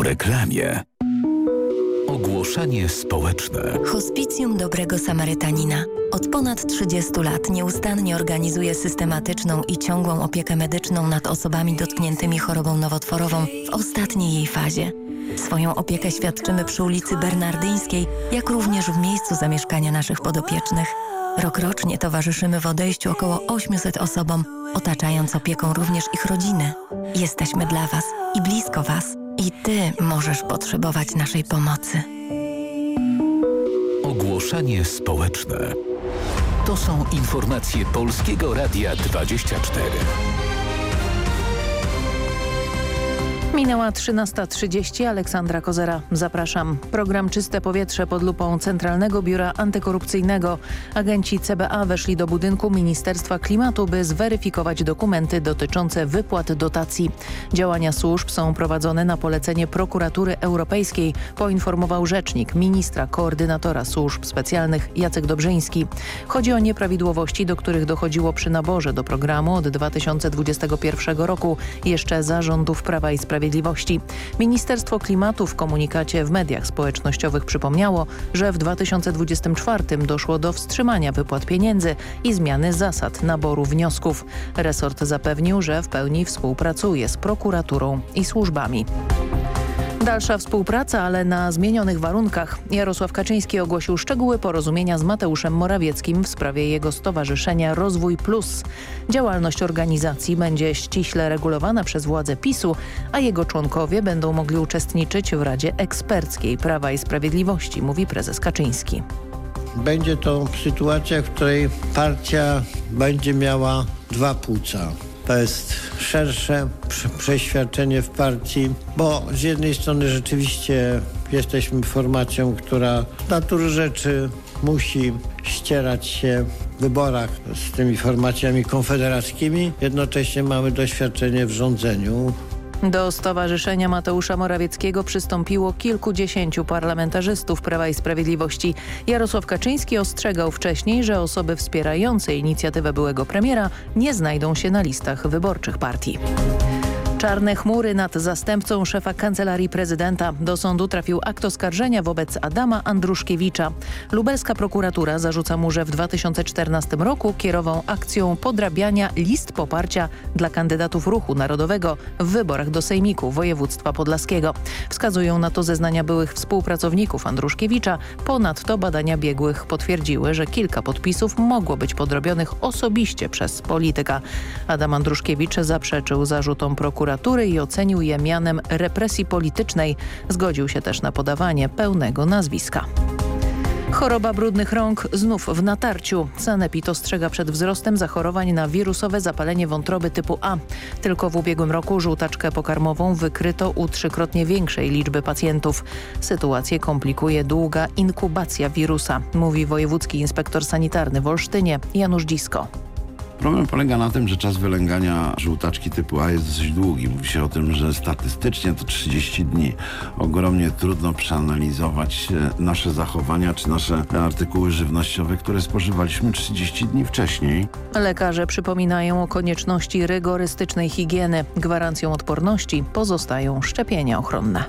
Po reklamie. Ogłoszenie społeczne. Hospicjum Dobrego Samarytanina. Od ponad 30 lat nieustannie organizuje systematyczną i ciągłą opiekę medyczną nad osobami dotkniętymi chorobą nowotworową w ostatniej jej fazie. Swoją opiekę świadczymy przy ulicy Bernardyńskiej, jak również w miejscu zamieszkania naszych podopiecznych. Rokrocznie towarzyszymy w odejściu około 800 osobom, otaczając opieką również ich rodziny. Jesteśmy dla Was i blisko Was. I Ty możesz potrzebować naszej pomocy. Ogłoszenie społeczne. To są informacje Polskiego Radia 24. Minęła 13.30. Aleksandra Kozera. Zapraszam. Program Czyste Powietrze pod lupą Centralnego Biura Antykorupcyjnego. Agenci CBA weszli do budynku Ministerstwa Klimatu, by zweryfikować dokumenty dotyczące wypłat dotacji. Działania służb są prowadzone na polecenie prokuratury europejskiej, poinformował rzecznik ministra koordynatora służb specjalnych Jacek Dobrzyński. Chodzi o nieprawidłowości, do których dochodziło przy naborze do programu od 2021 roku, jeszcze za rządów Prawa i Sprawiedliwości. Sprawiedliwości. Ministerstwo Klimatu w komunikacie w mediach społecznościowych przypomniało, że w 2024 doszło do wstrzymania wypłat pieniędzy i zmiany zasad naboru wniosków. Resort zapewnił, że w pełni współpracuje z prokuraturą i służbami. Dalsza współpraca, ale na zmienionych warunkach. Jarosław Kaczyński ogłosił szczegóły porozumienia z Mateuszem Morawieckim w sprawie jego stowarzyszenia Rozwój Plus. Działalność organizacji będzie ściśle regulowana przez władze PiSu, a jego członkowie będą mogli uczestniczyć w Radzie Eksperckiej Prawa i Sprawiedliwości, mówi prezes Kaczyński. Będzie to sytuacja, w której partia będzie miała dwa płuca to jest szersze przeświadczenie w partii, bo z jednej strony rzeczywiście jesteśmy formacją, która z natury rzeczy musi ścierać się w wyborach z tymi formacjami konfederackimi. Jednocześnie mamy doświadczenie w rządzeniu. Do Stowarzyszenia Mateusza Morawieckiego przystąpiło kilkudziesięciu parlamentarzystów Prawa i Sprawiedliwości. Jarosław Kaczyński ostrzegał wcześniej, że osoby wspierające inicjatywę byłego premiera nie znajdą się na listach wyborczych partii. Czarne chmury nad zastępcą szefa Kancelarii Prezydenta. Do sądu trafił akt oskarżenia wobec Adama Andruszkiewicza. Lubelska prokuratura zarzuca mu, że w 2014 roku kierował akcją podrabiania list poparcia dla kandydatów Ruchu Narodowego w wyborach do Sejmiku Województwa Podlaskiego. Wskazują na to zeznania byłych współpracowników Andruszkiewicza. Ponadto badania biegłych potwierdziły, że kilka podpisów mogło być podrobionych osobiście przez polityka. Adam Andruszkiewicz zaprzeczył zarzutom prokuratury prokuratury i ocenił je mianem represji politycznej. Zgodził się też na podawanie pełnego nazwiska. Choroba brudnych rąk znów w natarciu. Sanepid ostrzega przed wzrostem zachorowań na wirusowe zapalenie wątroby typu A. Tylko w ubiegłym roku żółtaczkę pokarmową wykryto u trzykrotnie większej liczby pacjentów. Sytuację komplikuje długa inkubacja wirusa, mówi wojewódzki inspektor sanitarny w Olsztynie Janusz Dzisko. Problem polega na tym, że czas wylęgania żółtaczki typu A jest dosyć długi. Mówi się o tym, że statystycznie to 30 dni. Ogromnie trudno przeanalizować e, nasze zachowania czy nasze artykuły żywnościowe, które spożywaliśmy 30 dni wcześniej. Lekarze przypominają o konieczności rygorystycznej higieny. Gwarancją odporności pozostają szczepienia ochronne.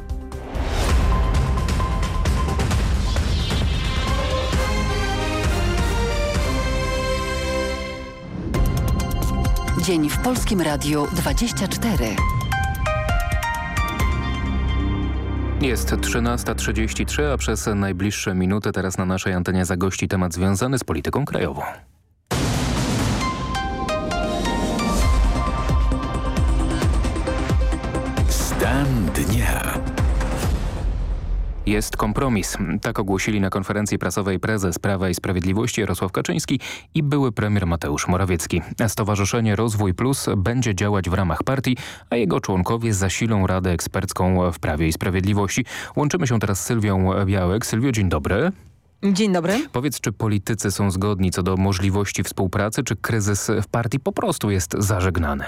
Dzień w Polskim Radiu 24. Jest 13.33, a przez najbliższe minuty teraz na naszej antenie zagości temat związany z polityką krajową. Jest kompromis. Tak ogłosili na konferencji prasowej prezes Prawa i Sprawiedliwości Jarosław Kaczyński i były premier Mateusz Morawiecki. Stowarzyszenie Rozwój Plus będzie działać w ramach partii, a jego członkowie zasilą Radę Ekspercką w Prawie i Sprawiedliwości. Łączymy się teraz z Sylwią Białek. Sylwio, dzień dobry. Dzień dobry. Powiedz, czy politycy są zgodni co do możliwości współpracy, czy kryzys w partii po prostu jest zażegnany?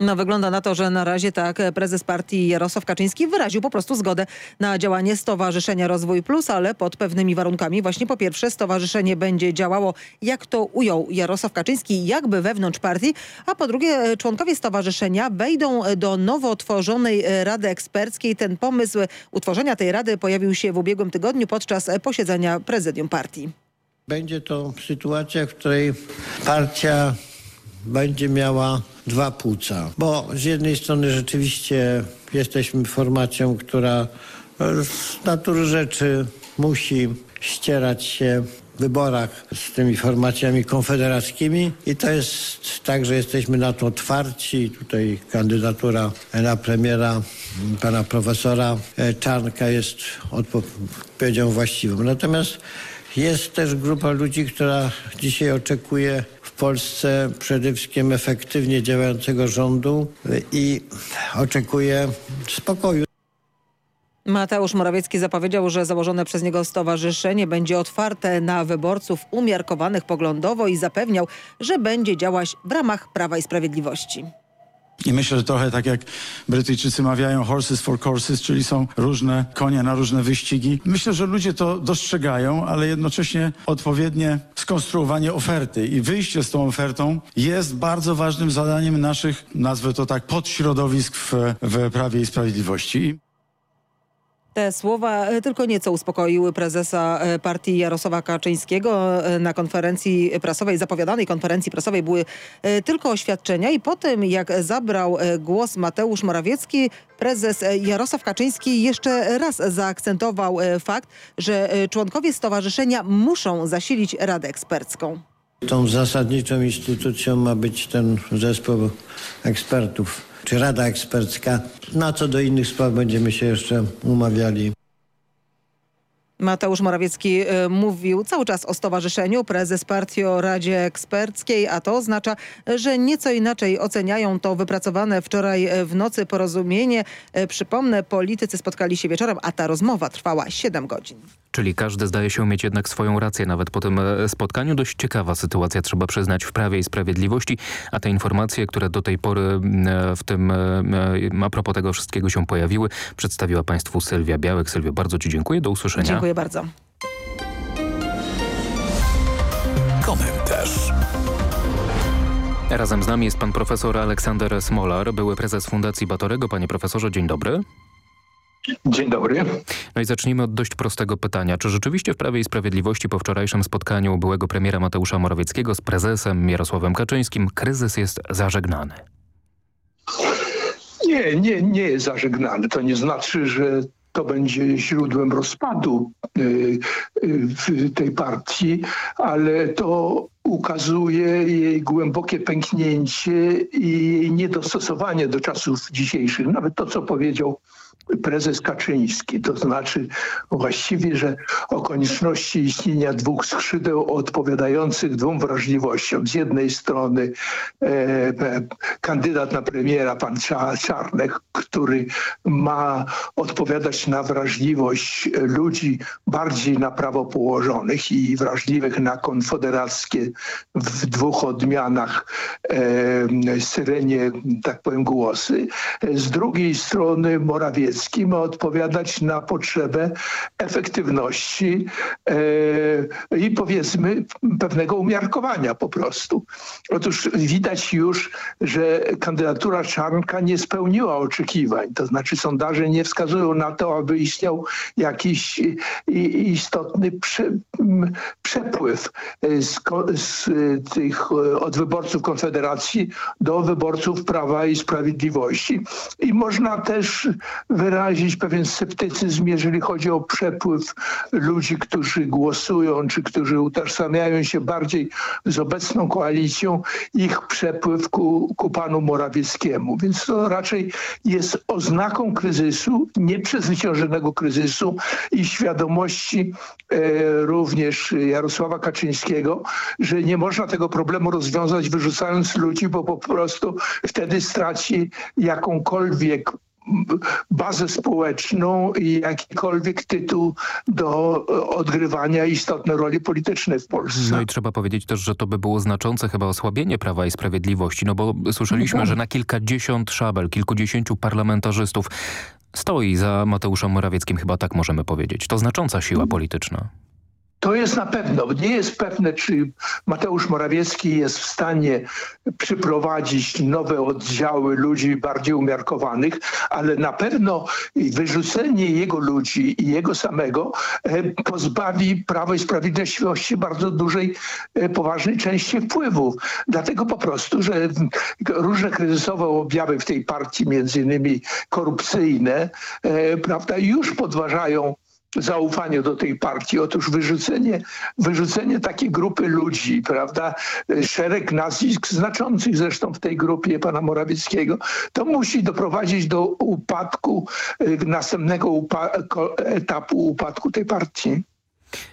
No wygląda na to, że na razie tak prezes partii Jarosław Kaczyński wyraził po prostu zgodę na działanie Stowarzyszenia Rozwój Plus, ale pod pewnymi warunkami. Właśnie po pierwsze stowarzyszenie będzie działało, jak to ujął Jarosław Kaczyński, jakby wewnątrz partii, a po drugie członkowie stowarzyszenia wejdą do nowo tworzonej Rady Eksperckiej. Ten pomysł utworzenia tej rady pojawił się w ubiegłym tygodniu podczas posiedzenia prezydium partii. Będzie to sytuacja, w której partia będzie miała dwa płuca. Bo z jednej strony rzeczywiście jesteśmy formacją, która z natury rzeczy musi ścierać się w wyborach z tymi formacjami konfederackimi i to jest tak, że jesteśmy na to otwarci. Tutaj kandydatura na premiera pana profesora Czarnka jest odpowiedzią właściwą. Natomiast jest też grupa ludzi, która dzisiaj oczekuje Polsce przede wszystkim efektywnie działającego rządu i oczekuje spokoju. Mateusz Morawiecki zapowiedział, że założone przez niego stowarzyszenie będzie otwarte na wyborców umiarkowanych poglądowo i zapewniał, że będzie działać w ramach Prawa i Sprawiedliwości. I myślę, że trochę tak jak Brytyjczycy mawiają horses for courses, czyli są różne konie na różne wyścigi. Myślę, że ludzie to dostrzegają, ale jednocześnie odpowiednie skonstruowanie oferty i wyjście z tą ofertą jest bardzo ważnym zadaniem naszych, nazwę to tak, podśrodowisk w, w Prawie i Sprawiedliwości. Te słowa tylko nieco uspokoiły prezesa partii Jarosława Kaczyńskiego. Na konferencji prasowej, zapowiadanej konferencji prasowej były tylko oświadczenia i po tym jak zabrał głos Mateusz Morawiecki, prezes Jarosław Kaczyński jeszcze raz zaakcentował fakt, że członkowie stowarzyszenia muszą zasilić Radę Ekspercką. Tą zasadniczą instytucją ma być ten zespół ekspertów czy Rada Ekspercka. Na co do innych spraw będziemy się jeszcze umawiali. Mateusz Morawiecki y, mówił cały czas o stowarzyszeniu, prezes partii o Radzie Eksperckiej, a to oznacza, że nieco inaczej oceniają to wypracowane wczoraj w nocy porozumienie. Y, przypomnę, politycy spotkali się wieczorem, a ta rozmowa trwała 7 godzin. Czyli każdy zdaje się mieć jednak swoją rację nawet po tym spotkaniu. Dość ciekawa sytuacja, trzeba przyznać, w Prawie i Sprawiedliwości, a te informacje, które do tej pory w tym, a propos tego wszystkiego się pojawiły, przedstawiła Państwu Sylwia Białek. Sylwia, bardzo Ci dziękuję, do usłyszenia. Dziękuję bardzo. Komentarz. Razem z nami jest pan profesor Aleksander Smolar, były prezes Fundacji Batorego. Panie profesorze, dzień dobry. Dzień dobry. No i zacznijmy od dość prostego pytania. Czy rzeczywiście w Prawie i Sprawiedliwości po wczorajszym spotkaniu byłego premiera Mateusza Morawieckiego z prezesem Jarosławem Kaczyńskim kryzys jest zażegnany? Nie, nie, nie jest zażegnany. To nie znaczy, że to będzie źródłem rozpadu tej partii, ale to ukazuje jej głębokie pęknięcie i jej niedostosowanie do czasów dzisiejszych. Nawet to, co powiedział prezes Kaczyński. To znaczy właściwie, że o konieczności istnienia dwóch skrzydeł odpowiadających dwóm wrażliwościom. Z jednej strony e, kandydat na premiera, pan Czarnek, który ma odpowiadać na wrażliwość ludzi bardziej na prawo położonych i wrażliwych na konfederackie w dwóch odmianach e, syrenie, tak powiem, głosy. Z drugiej strony Morawiecki ma odpowiadać na potrzebę efektywności e, i powiedzmy pewnego umiarkowania po prostu. Otóż widać już, że kandydatura Czarnka nie spełniła oczekiwań. To znaczy sondaże nie wskazują na to, aby istniał jakiś istotny prze, przepływ z, z tych od wyborców Konfederacji do wyborców Prawa i Sprawiedliwości. I można też wyrazić pewien sceptycyzm, jeżeli chodzi o przepływ ludzi, którzy głosują, czy którzy utożsamiają się bardziej z obecną koalicją, ich przepływ ku, ku panu Morawieckiemu. Więc to raczej jest oznaką kryzysu, nieprzezwyciężonego kryzysu i świadomości e, również Jarosława Kaczyńskiego, że nie można tego problemu rozwiązać wyrzucając ludzi, bo po prostu wtedy straci jakąkolwiek bazę społeczną i jakikolwiek tytuł do odgrywania istotnej roli politycznej w Polsce. No i trzeba powiedzieć też, że to by było znaczące chyba osłabienie Prawa i Sprawiedliwości, no bo słyszeliśmy, No że na kilkadziesiąt szabel, kilkudziesięciu parlamentarzystów stoi za Mateuszem Morawieckim, chyba tak możemy powiedzieć. To znacząca siła polityczna. To jest na pewno. Nie jest pewne, czy Mateusz Morawiecki jest w stanie przyprowadzić nowe oddziały ludzi bardziej umiarkowanych, ale na pewno wyrzucenie jego ludzi i jego samego e, pozbawi Prawo i Sprawiedliwości bardzo dużej, e, poważnej części wpływów. Dlatego po prostu, że różne kryzysowe objawy w tej partii, między innymi korupcyjne, e, prawda, już podważają zaufanie do tej partii. Otóż wyrzucenie, wyrzucenie takiej grupy ludzi, prawda, szereg nazwisk znaczących zresztą w tej grupie pana Morawieckiego, to musi doprowadzić do upadku, y, następnego upa etapu upadku tej partii.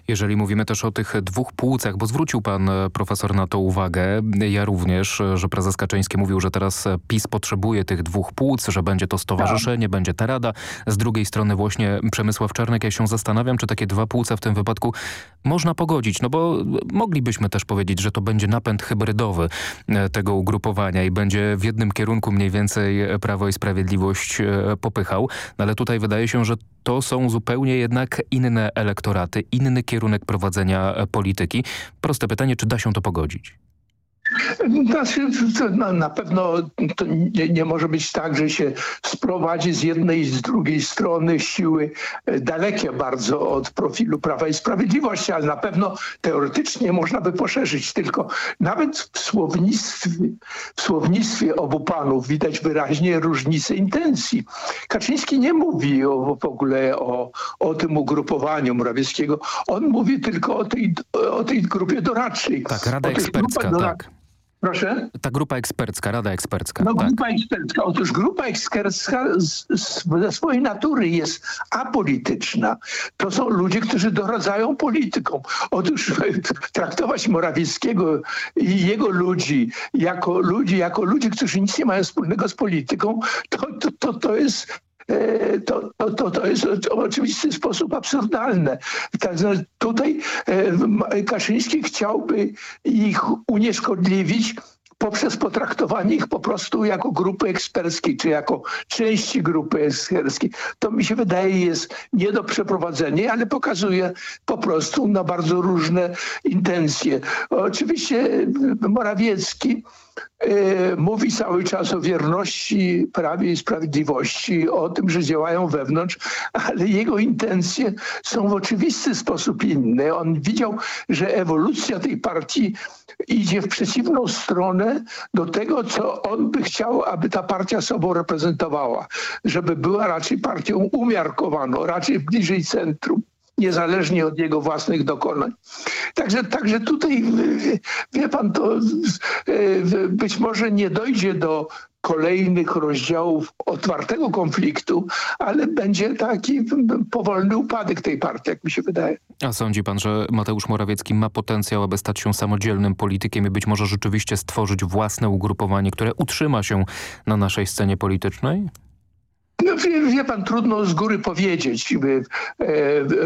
Jeżeli mówimy też o tych dwóch płucach, bo zwrócił pan e, profesor na to uwagę, ja również, e, że prezes Kaczyński mówił, że teraz e, PiS potrzebuje tych dwóch płuc, że będzie to stowarzyszenie, będzie ta rada. Z drugiej strony właśnie Przemysław Czarnek, ja się zastanawiam, czy takie dwa płuca w tym wypadku można pogodzić, no bo moglibyśmy też powiedzieć, że to będzie napęd hybrydowy tego ugrupowania i będzie w jednym kierunku mniej więcej Prawo i Sprawiedliwość popychał, no ale tutaj wydaje się, że to są zupełnie jednak inne elektoraty, inny kierunek prowadzenia e, polityki. Proste pytanie, czy da się to pogodzić? To na, pewno to nie, nie może być tak, że się sprowadzi z jednej i z drugiej strony siły e, dalekie bardzo od profilu Prawa i Sprawiedliwości, ale na pewno teoretycznie można by poszerzyć. Tylko nawet w słownictwie, w słownictwie obu panów widać wyraźnie różnicę intencji. Kaczyński nie mówi o, w ogóle o, o tym ugrupowaniu Morawieckiego. On mówi tylko o tej, o tej grupie doradczej. Tak, Rada Ekspercka, tak. Proszę? Ta grupa ekspercka, Rada Ekspercka. No tak. grupa ekspercka. Otóż grupa ekspercka z, z, ze swojej natury jest apolityczna. To są ludzie, którzy doradzają politykom. Otóż traktować Morawieckiego i jego ludzi jako ludzi, jako ludzi, którzy nic nie mają wspólnego z polityką, to, to, to, to jest to, to, to, to jest w oczywisty sposób absurdalne. Także tutaj e, Kaszyński chciałby ich unieszkodliwić poprzez potraktowanie ich po prostu jako grupy eksperckiej, czy jako części grupy eksperckiej. To mi się wydaje jest nie do przeprowadzenia, ale pokazuje po prostu na bardzo różne intencje. Oczywiście e, Morawiecki e, mówi cały czas o wierności Prawie i Sprawiedliwości, o tym, że działają wewnątrz, ale jego intencje są w oczywisty sposób inne. On widział, że ewolucja tej partii idzie w przeciwną stronę do tego, co on by chciał, aby ta partia sobą reprezentowała. Żeby była raczej partią umiarkowaną, raczej bliżej centrum niezależnie od jego własnych dokonań. Także, także tutaj, wie- wie pan, to e, być może nie dojdzie do kolejnych rozdziałów otwartego konfliktu, ale będzie taki powolny upadek tej partii, jak mi się wydaje. A sądzi pan, że Mateusz Morawiecki ma potencjał, aby stać się samodzielnym politykiem i być może rzeczywiście stworzyć własne ugrupowanie, które utrzyma się na naszej scenie politycznej? No, wie, wie pan, trudno z góry powiedzieć. E,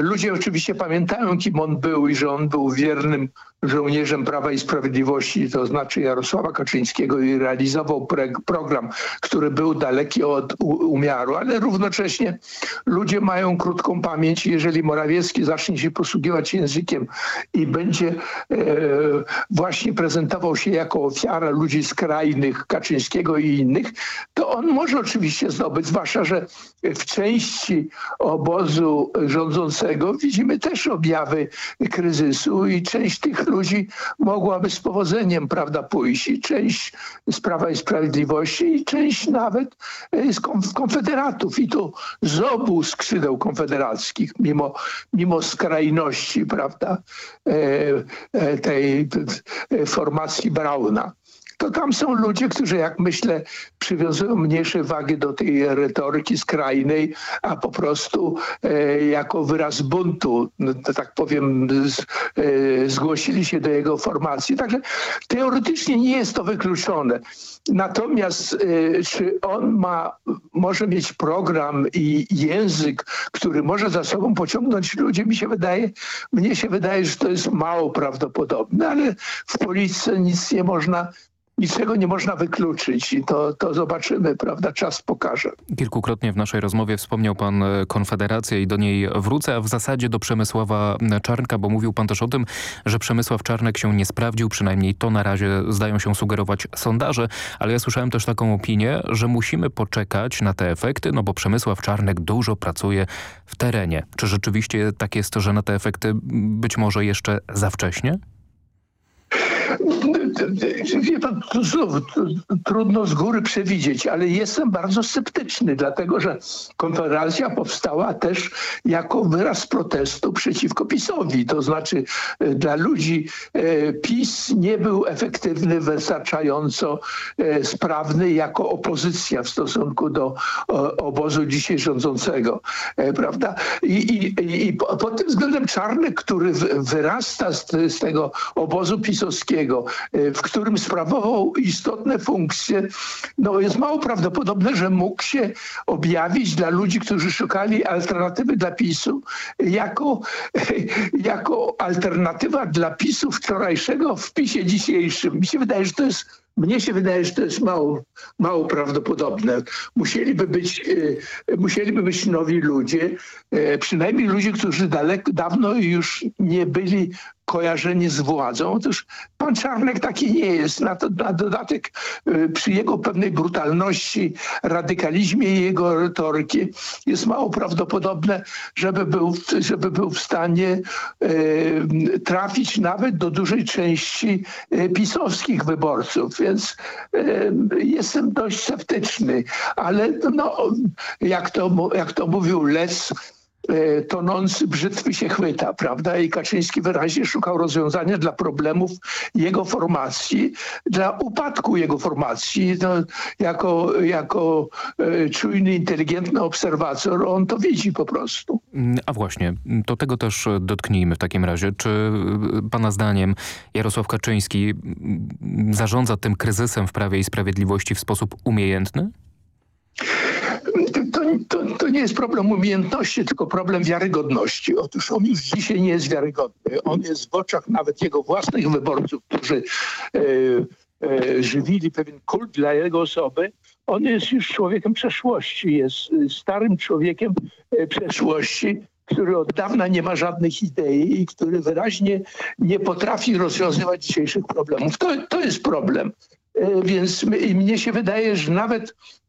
ludzie oczywiście pamiętają, kim on był i że on był wiernym żołnierzem Prawa i Sprawiedliwości, to znaczy Jarosława Kaczyńskiego i realizował program, który był daleki od umiaru, ale równocześnie ludzie mają krótką pamięć. Jeżeli Morawiecki zacznie się posługiwać językiem i będzie e, właśnie prezentował się jako ofiara ludzi skrajnych, Kaczyńskiego i innych, to on może oczywiście zdobyć, zwłaszcza, że w części obozu rządzącego widzimy też objawy kryzysu i część tych ludzi mogłaby z powodzeniem prawda, pójść i część z Prawa i Sprawiedliwości i część nawet e, z konf- konfederatów i to z obu skrzydeł konfederackich, mimo, mimo skrajności prawda, e, e, tej formacji Brauna. To tam są ludzie, którzy jak myślę przywiązują mniejsze wagi do tej retoryki skrajnej, a po prostu e, jako wyraz buntu, no, tak powiem, z, e, zgłosili się do jego formacji. Także teoretycznie nie jest to wykluczone. Natomiast y, czy on ma, może mieć program i język, który może za sobą pociągnąć ludzi, mi się wydaje, mnie się wydaje, że to jest mało prawdopodobne, ale w polityce nic nie można niczego nie można wykluczyć i to, to zobaczymy, prawda, czas pokaże. Kilkukrotnie w naszej rozmowie wspomniał pan e, Konfederację i do niej wrócę, a w zasadzie do Przemysława Czarnka, bo mówił pan też o tym, że Przemysław Czarnek się nie sprawdził, przynajmniej to na razie zdają się sugerować sondaże, ale ja słyszałem też taką opinię, że musimy poczekać na te efekty, no bo Przemysław Czarnek dużo pracuje w terenie. Czy rzeczywiście tak jest, że na te efekty być może jeszcze za wcześnie? Wie pan, znów trudno z góry przewidzieć, ale jestem bardzo sceptyczny, dlatego że Konfederacja powstała też jako wyraz protestu przeciwko PiSowi. To znaczy e, dla ludzi e, PiS nie był efektywny, wystarczająco e, sprawny jako opozycja w stosunku do obozu dzisiaj rządzącego. Prawda? I, i, i pod tym względem Czarnek, który wyrasta z, z tego obozu pisowskiego, w którym sprawował istotne funkcje, no jest mało prawdopodobne, że mógł się objawić dla ludzi, którzy szukali alternatywy dla PiSu jako, jako alternatywa dla PiSu wczorajszego w PiSie dzisiejszym. Mi się wydaje, że to jest mnie się wydaje, że to jest mało, mało prawdopodobne. Musieliby być, e, musieliby być nowi ludzie, e, przynajmniej ludzie, którzy daleko, dawno już nie byli kojarzenie z władzą. Otóż pan Czarnek taki nie jest. Na, to, na dodatek y, przy jego pewnej brutalności, radykalizmie jego retoryki jest mało prawdopodobne, żeby był, żeby był w stanie y, trafić nawet do dużej części y, pisowskich wyborców. Więc jestem dość sceptyczny. Ale no, jak, to, jak to mówił Les, tonący brzytwy się chwyta, prawda? I Kaczyński wyraźnie szukał rozwiązania dla problemów jego formacji, dla upadku jego formacji. No, jako jako e, czujny, inteligentny obserwator on to widzi po prostu. A właśnie, to tego też dotknijmy w takim razie. Czy e, pana zdaniem Jarosław Kaczyński zarządza tym kryzysem w Prawie i Sprawiedliwości w sposób umiejętny? To, to, nie jest problem umiejętności, tylko problem wiarygodności. Otóż on już dzisiaj nie jest wiarygodny. On jest w oczach nawet jego własnych wyborców, którzy e, e, żywili pewien kult dla jego osoby. On jest już człowiekiem przeszłości, jest starym człowiekiem e, przeszłości, który od dawna nie ma żadnych idei i który wyraźnie nie potrafi rozwiązywać dzisiejszych problemów. To, to jest problem. E, więc mnie się wydaje, że nawet E,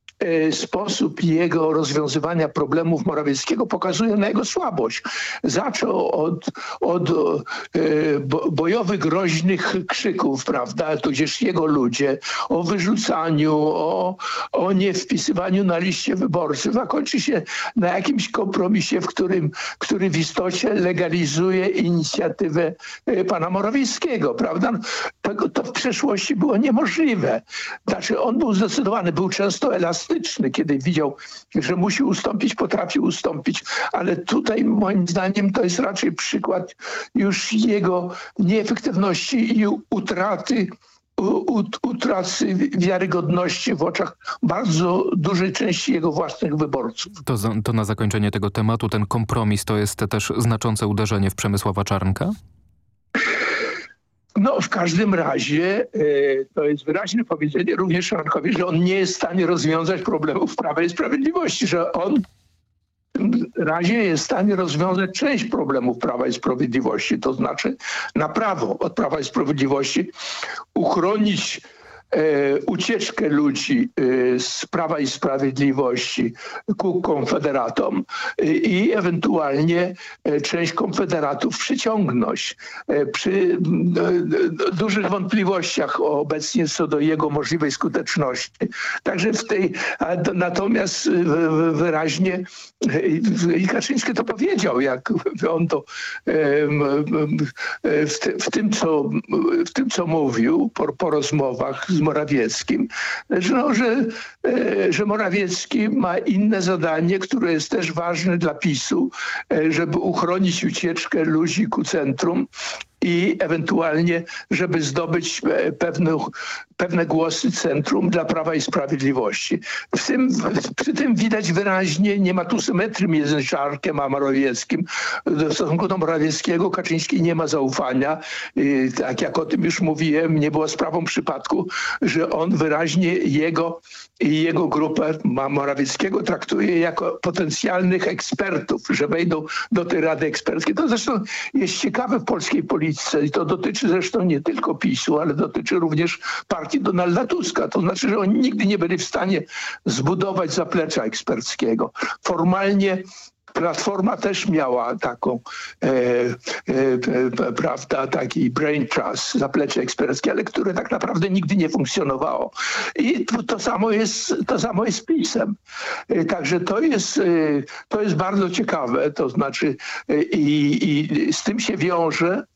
sposób jego rozwiązywania problemów Morawieckiego pokazuje na jego słabość. Zaczął od, od e, bojowych, groźnych krzyków, prawda, tudzież jego ludzie, o wyrzucaniu, o, o niewpisywaniu na liście wyborców, a kończy się na jakimś kompromisie, w którym, który w istocie legalizuje inicjatywę e, pana Morawieckiego, prawda. To, to w przeszłości było niemożliwe. Znaczy on był zdecydowany, był często elastyczny, kiedy widział, że musi ustąpić, potrafił ustąpić, ale tutaj moim zdaniem to jest raczej przykład już jego nieefektywności i utraty utraty wiarygodności w oczach bardzo dużej części jego własnych wyborców. To, to na zakończenie tego tematu, ten kompromis to jest też znaczące uderzenie w Przemysława Czarnka? No w każdym razie e, to jest wyraźne powiedzenie również Szankowi, że on nie jest w stanie rozwiązać problemów Prawa i Sprawiedliwości, że on w tym razie jest w stanie rozwiązać część problemów Prawa i Sprawiedliwości, to znaczy na prawo od Prawa i Sprawiedliwości uchronić ucieczkę ludzi e, z Prawa i Sprawiedliwości ku konfederatom e, i ewentualnie część konfederatów przyciągnąć. Przy dużych wątpliwościach obecnie co do jego możliwej skuteczności. Także w tej, natomiast wyraźnie Kaczyński to powiedział, jak on to w, tym, co, w tym, co mówił po, po rozmowach z Morawieckim, no, że, że Morawiecki ma inne zadanie, które jest też ważne dla PiSu, żeby uchronić ucieczkę ludzi ku centrum i ewentualnie, żeby zdobyć pewne, pewne głosy centrum dla Prawa i Sprawiedliwości. W tym, przy tym widać wyraźnie, nie ma tu symetrii między Szarkiem a Morawieckim. W stosunku do Morawieckiego Kaczyński nie ma zaufania. I tak jak o tym już mówiłem, nie było sprawą przypadku, że on wyraźnie jego i jego grupę Morawieckiego traktuje jako potencjalnych ekspertów, że wejdą do tej Rady Eksperckiej. To zresztą jest ciekawe w polskiej polityce i to dotyczy zresztą nie tylko PiSu, ale dotyczy również partii Donalda Tuska. To znaczy, że oni nigdy nie byli w stanie zbudować zaplecza eksperckiego. Formalnie Platforma też miała taką, e, e, prawda, taki brain trust, zaplecze eksperckie, ale które tak naprawdę nigdy nie funkcjonowało. I to, to samo jest, to samo jest z PiSem. E, także to jest, e, to jest bardzo ciekawe, to znaczy e, i, i z tym się wiąże E,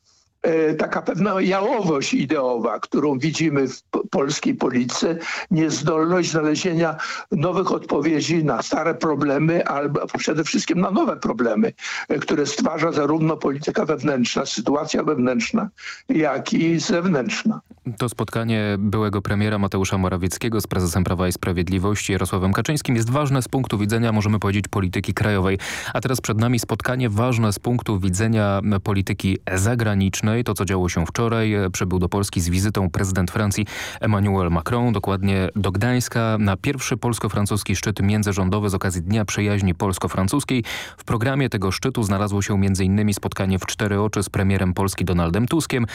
taka pewna jałowość ideowa, którą widzimy w polskiej polityce, niezdolność znalezienia nowych odpowiedzi na stare problemy, albo przede wszystkim na nowe problemy, e, które stwarza zarówno polityka wewnętrzna, sytuacja wewnętrzna, jak i zewnętrzna. To spotkanie byłego premiera Mateusza Morawieckiego z prezesem Prawa i Sprawiedliwości Jarosławem Kaczyńskim jest ważne z punktu widzenia, możemy powiedzieć, polityki krajowej. A teraz przed nami spotkanie ważne z punktu widzenia polityki zagranicznej to co działo się wczoraj. Przybył do Polski z wizytą prezydent Francji Emmanuel Macron, dokładnie do Gdańska, na pierwszy polsko-francuski szczyt międzyrządowy z okazji Dnia Przyjaźni Polsko-Francuskiej. W programie tego szczytu znalazło się m.in. spotkanie w cztery oczy z premierem Polski Donaldem Tuskiem,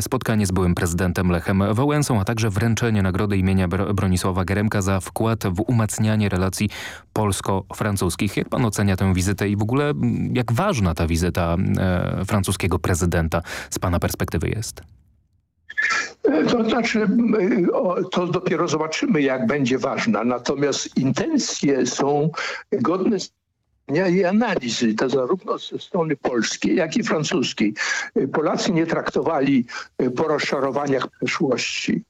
spotkanie z byłym prezydentem Lechem Wałęsą, a także wręczenie nagrody imienia Bronisława Geremka za wkład w umacnianie relacji polsko-francuskich. Jak pan ocenia tę wizytę i w ogóle jak ważna ta wizyta e, francuskiego prezydenta z pana perspektywy jest? To znaczy, to dopiero zobaczymy, jak będzie ważna. Natomiast intencje są godne i analizy, to zarówno ze strony polskiej, jak i francuskiej. Polacy nie traktowali po rozczarowaniach przeszłości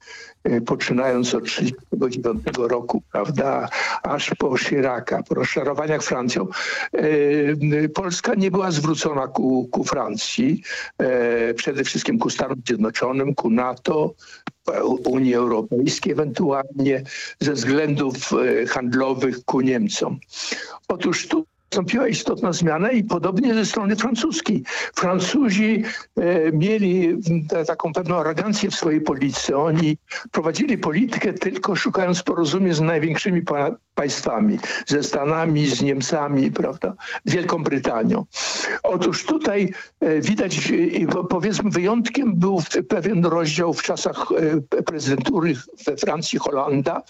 poczynając od 1939 roku, prawda, aż po Chiraca, po rozczarowaniach Francją, e, Polska nie była zwrócona ku, ku Francji, przede wszystkim ku Stanom Zjednoczonym, ku NATO, Unii Europejskiej, ewentualnie ze względów handlowych ku Niemcom. Otóż tu nastąpiła istotna zmiana i podobnie ze strony francuskiej. Francuzi e, mieli te, taką pewną arogancję w swojej polityce. Oni prowadzili politykę tylko szukając porozumień z największymi pa państwami, ze Stanami, z Niemcami, prawda, Wielką Brytanią. Otóż tutaj e, widać, e, powiedzmy wyjątkiem był pewien rozdział w czasach e, prezydentury we Francji Holanda,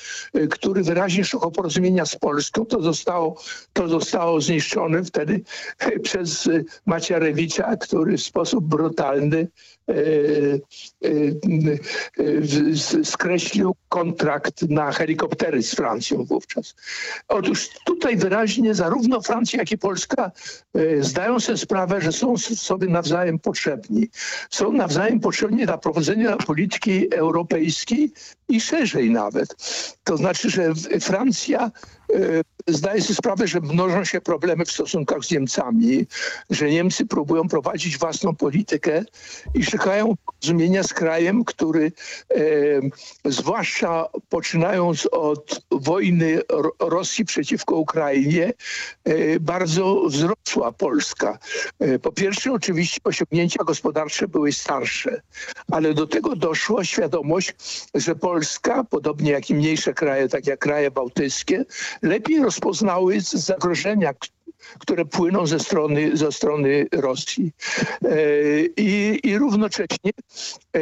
który wyraźnie szukał porozumienia z Polską. To zostało, to zostało zniszczone wtedy przez Macierewicza, który w sposób brutalny skreślił kontrakt na helikoptery z Francją wówczas. Otóż tutaj wyraźnie zarówno Francja, jak i Polska zdają sobie sprawę, że są sobie nawzajem potrzebni. Są nawzajem potrzebni dla prowadzenia polityki europejskiej i szerzej nawet. To znaczy, że Francja zdaje sobie sprawę, że mnożą się problemy w stosunkach z Niemcami, że Niemcy próbują prowadzić własną politykę i szukają porozumienia z krajem, który e, zwłaszcza poczynając od wojny Rosji przeciwko Ukrainie, e, bardzo wzrosła Polska. E, po pierwsze oczywiście osiągnięcia gospodarcze były starsze, ale do tego doszła świadomość, że Polska, podobnie jak i mniejsze kraje, tak jak kraje bałtyckie, lepiej rozpoznały zagrożenia, które płyną ze strony, ze strony Rosji. E, I, i równocześnie e,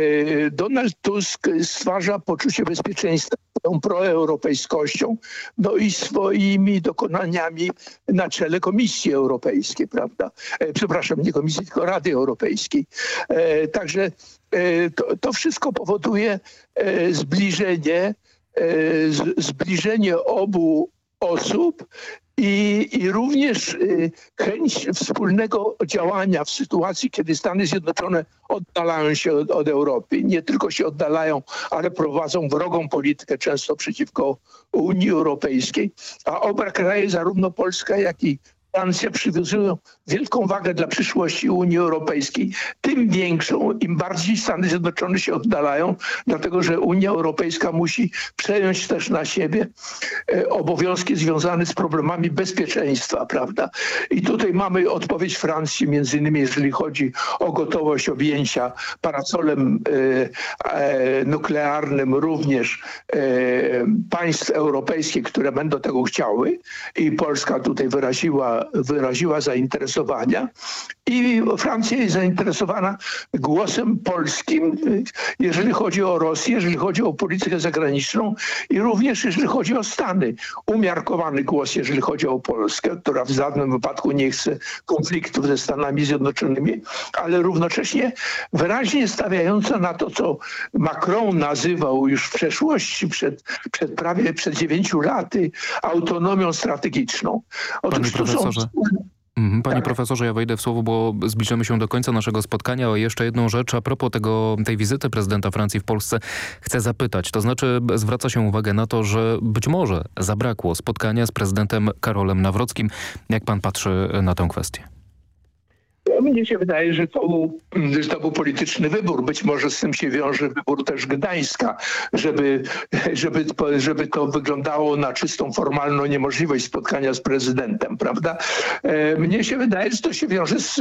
Donald Tusk stwarza poczucie bezpieczeństwa tą proeuropejskością, no i swoimi dokonaniami na czele Komisji Europejskiej, prawda? E, przepraszam, nie Komisji, tylko Rady Europejskiej. Także to, to wszystko powoduje zbliżenie, zbliżenie obu osób i, i również y, chęć wspólnego działania w sytuacji, kiedy Stany Zjednoczone oddalają się od, od Europy. Nie tylko się oddalają, ale prowadzą wrogą politykę często przeciwko Unii Europejskiej, a oba kraje, zarówno Polska, jak i Francja przywiązują wielką wagę dla przyszłości Unii Europejskiej, tym większą, im bardziej Stany Zjednoczone się oddalają, dlatego że Unia Europejska musi przejąć też na siebie e, obowiązki związane z problemami bezpieczeństwa, prawda? I tutaj mamy odpowiedź Francji, między innymi jeżeli chodzi o gotowość objęcia parasolem e, e, nuklearnym również państw europejskich, które będą tego chciały i Polska tutaj wyraziła wyraziła zainteresowania i Francja jest zainteresowana głosem polskim, jeżeli chodzi o Rosję, jeżeli chodzi o politykę zagraniczną i również jeżeli chodzi o Stany. Umiarkowany głos, jeżeli chodzi o Polskę, która w żadnym wypadku nie chce konfliktów ze Stanami Zjednoczonymi, ale równocześnie wyraźnie stawiająca na to, co Macron nazywał już w przeszłości, przed, przed prawie przed dziewięciu laty, autonomią strategiczną. Otóż to są Mhm, panie tak. profesorze, ja wejdę w słowo, bo zbliżamy się do końca naszego spotkania. O jeszcze jedną rzecz a propos tego, tej wizyty prezydenta Francji w Polsce chcę zapytać. To znaczy zwraca się uwagę na to, że być może zabrakło spotkania z prezydentem Karolem Nawrockim. Jak pan patrzy na tę kwestię? Mnie się wydaje, że to, był, że to był polityczny wybór. Być może z tym się wiąże wybór też Gdańska, żeby, żeby, żeby to wyglądało na czystą formalną niemożliwość spotkania z prezydentem, prawda? E, mnie się wydaje, że to się wiąże z,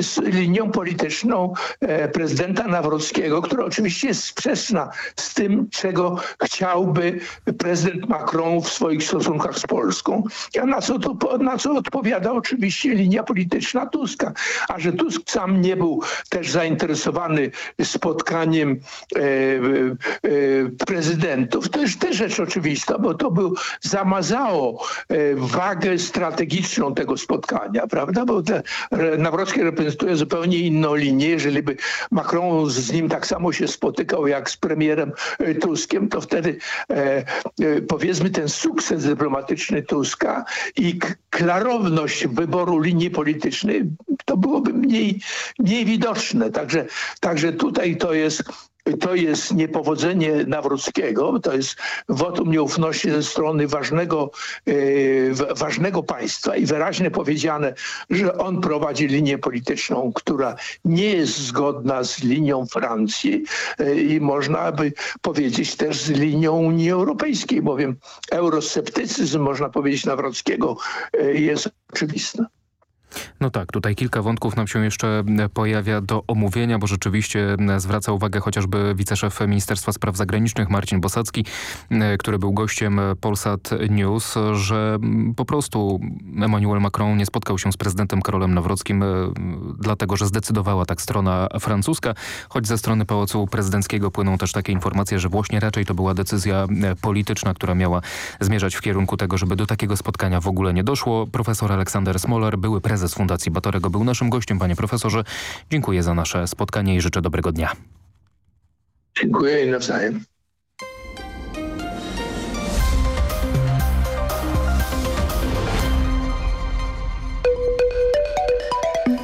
z linią polityczną e, prezydenta Nawrockiego, która oczywiście jest sprzeczna z tym, czego chciałby prezydent Macron w swoich stosunkach z Polską. A na co, to, na co odpowiada oczywiście linia polityczna Tuska. A że Tusk sam nie był też zainteresowany spotkaniem e, e, prezydentów, to jest też rzecz oczywista, bo to był, zamazało e, wagę strategiczną tego spotkania, prawda? Bo te, Nawrocki reprezentuje zupełnie inną linię. Jeżeli by Macron z nim tak samo się spotykał jak z premierem e, Tuskiem, to wtedy e, e, powiedzmy ten sukces dyplomatyczny Tuska i klarowność wyboru linii politycznej to byłoby mniej, mniej widoczne. Także, także tutaj to jest to jest niepowodzenie Nawrockiego, to jest wotum nieufności ze strony ważnego, yy, ważnego państwa i wyraźnie powiedziane, że on prowadzi linię polityczną, która nie jest zgodna z linią Francji yy, i można by powiedzieć też z linią Unii Europejskiej, bowiem eurosceptycyzm, można powiedzieć, Nawrockiego yy, jest oczywisty. No tak, tutaj kilka wątków nam się jeszcze pojawia do omówienia, bo rzeczywiście zwraca uwagę chociażby wiceszef Ministerstwa Spraw Zagranicznych Marcin Bosacki, który był gościem Polsat News, że po prostu Emmanuel Macron nie spotkał się z prezydentem Karolem Nawrockim, dlatego że zdecydowała tak strona francuska, choć ze strony Pałacu Prezydenckiego płyną też takie informacje, że właśnie raczej to była decyzja polityczna, która miała zmierzać w kierunku tego, żeby do takiego spotkania w ogóle nie doszło. Profesor Aleksander Smolar, były prezydent prezes Fundacji Batorego był naszym gościem. Panie profesorze, dziękuję za nasze spotkanie i życzę dobrego dnia. Dziękuję i nawzajem.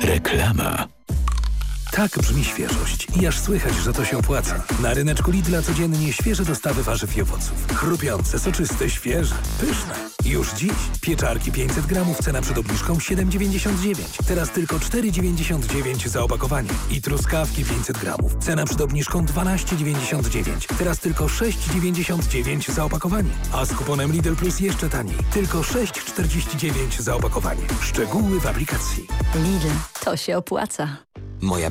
Reklama. Tak brzmi świeżość. I aż słychać, że to się opłaca. Na ryneczku Lidla codziennie świeże dostawy warzyw i owoców. Chrupiące, soczyste, świeże, pyszne. Już dziś pieczarki 500 gramów, cena przed obniżką 7,99. Teraz tylko 4,99 za opakowanie. I truskawki 500 gramów, cena przed obniżką 12,99. Teraz tylko 6,99 za opakowanie. A z kuponem Lidl Plus jeszcze taniej. Tylko 6,49 za opakowanie. Szczegóły w aplikacji. Lidl, to się opłaca. Moja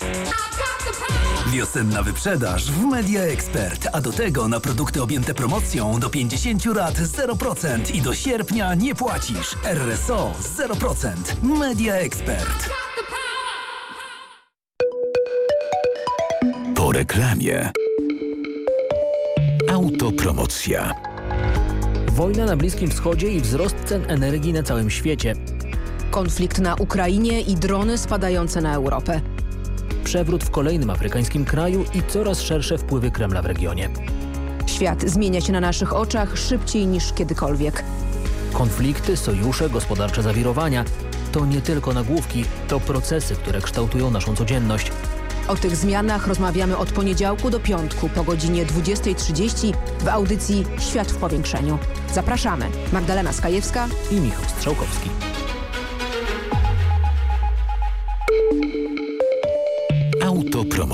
Wiosenna wyprzedaż w Media Expert, a do tego na produkty objęte promocją do 50 lat 0% i do sierpnia nie płacisz. RSO 0%. Media Expert. Po reklamie. Autopromocja. Wojna na Bliskim Wschodzie i wzrost cen energii na całym świecie. Konflikt na Ukrainie i drony spadające na Europę. Przewrót w kolejnym afrykańskim kraju i coraz szersze wpływy Kremla w regionie. Świat zmienia się na naszych oczach szybciej niż kiedykolwiek. Konflikty, sojusze, gospodarcze zawirowania to nie tylko nagłówki, to procesy, które kształtują naszą codzienność. O tych zmianach rozmawiamy od poniedziałku do piątku po godzinie 20.30 w audycji Świat w powiększeniu. Zapraszamy. Magdalena Skajewska i Michał Strzałkowski.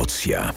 Emocja.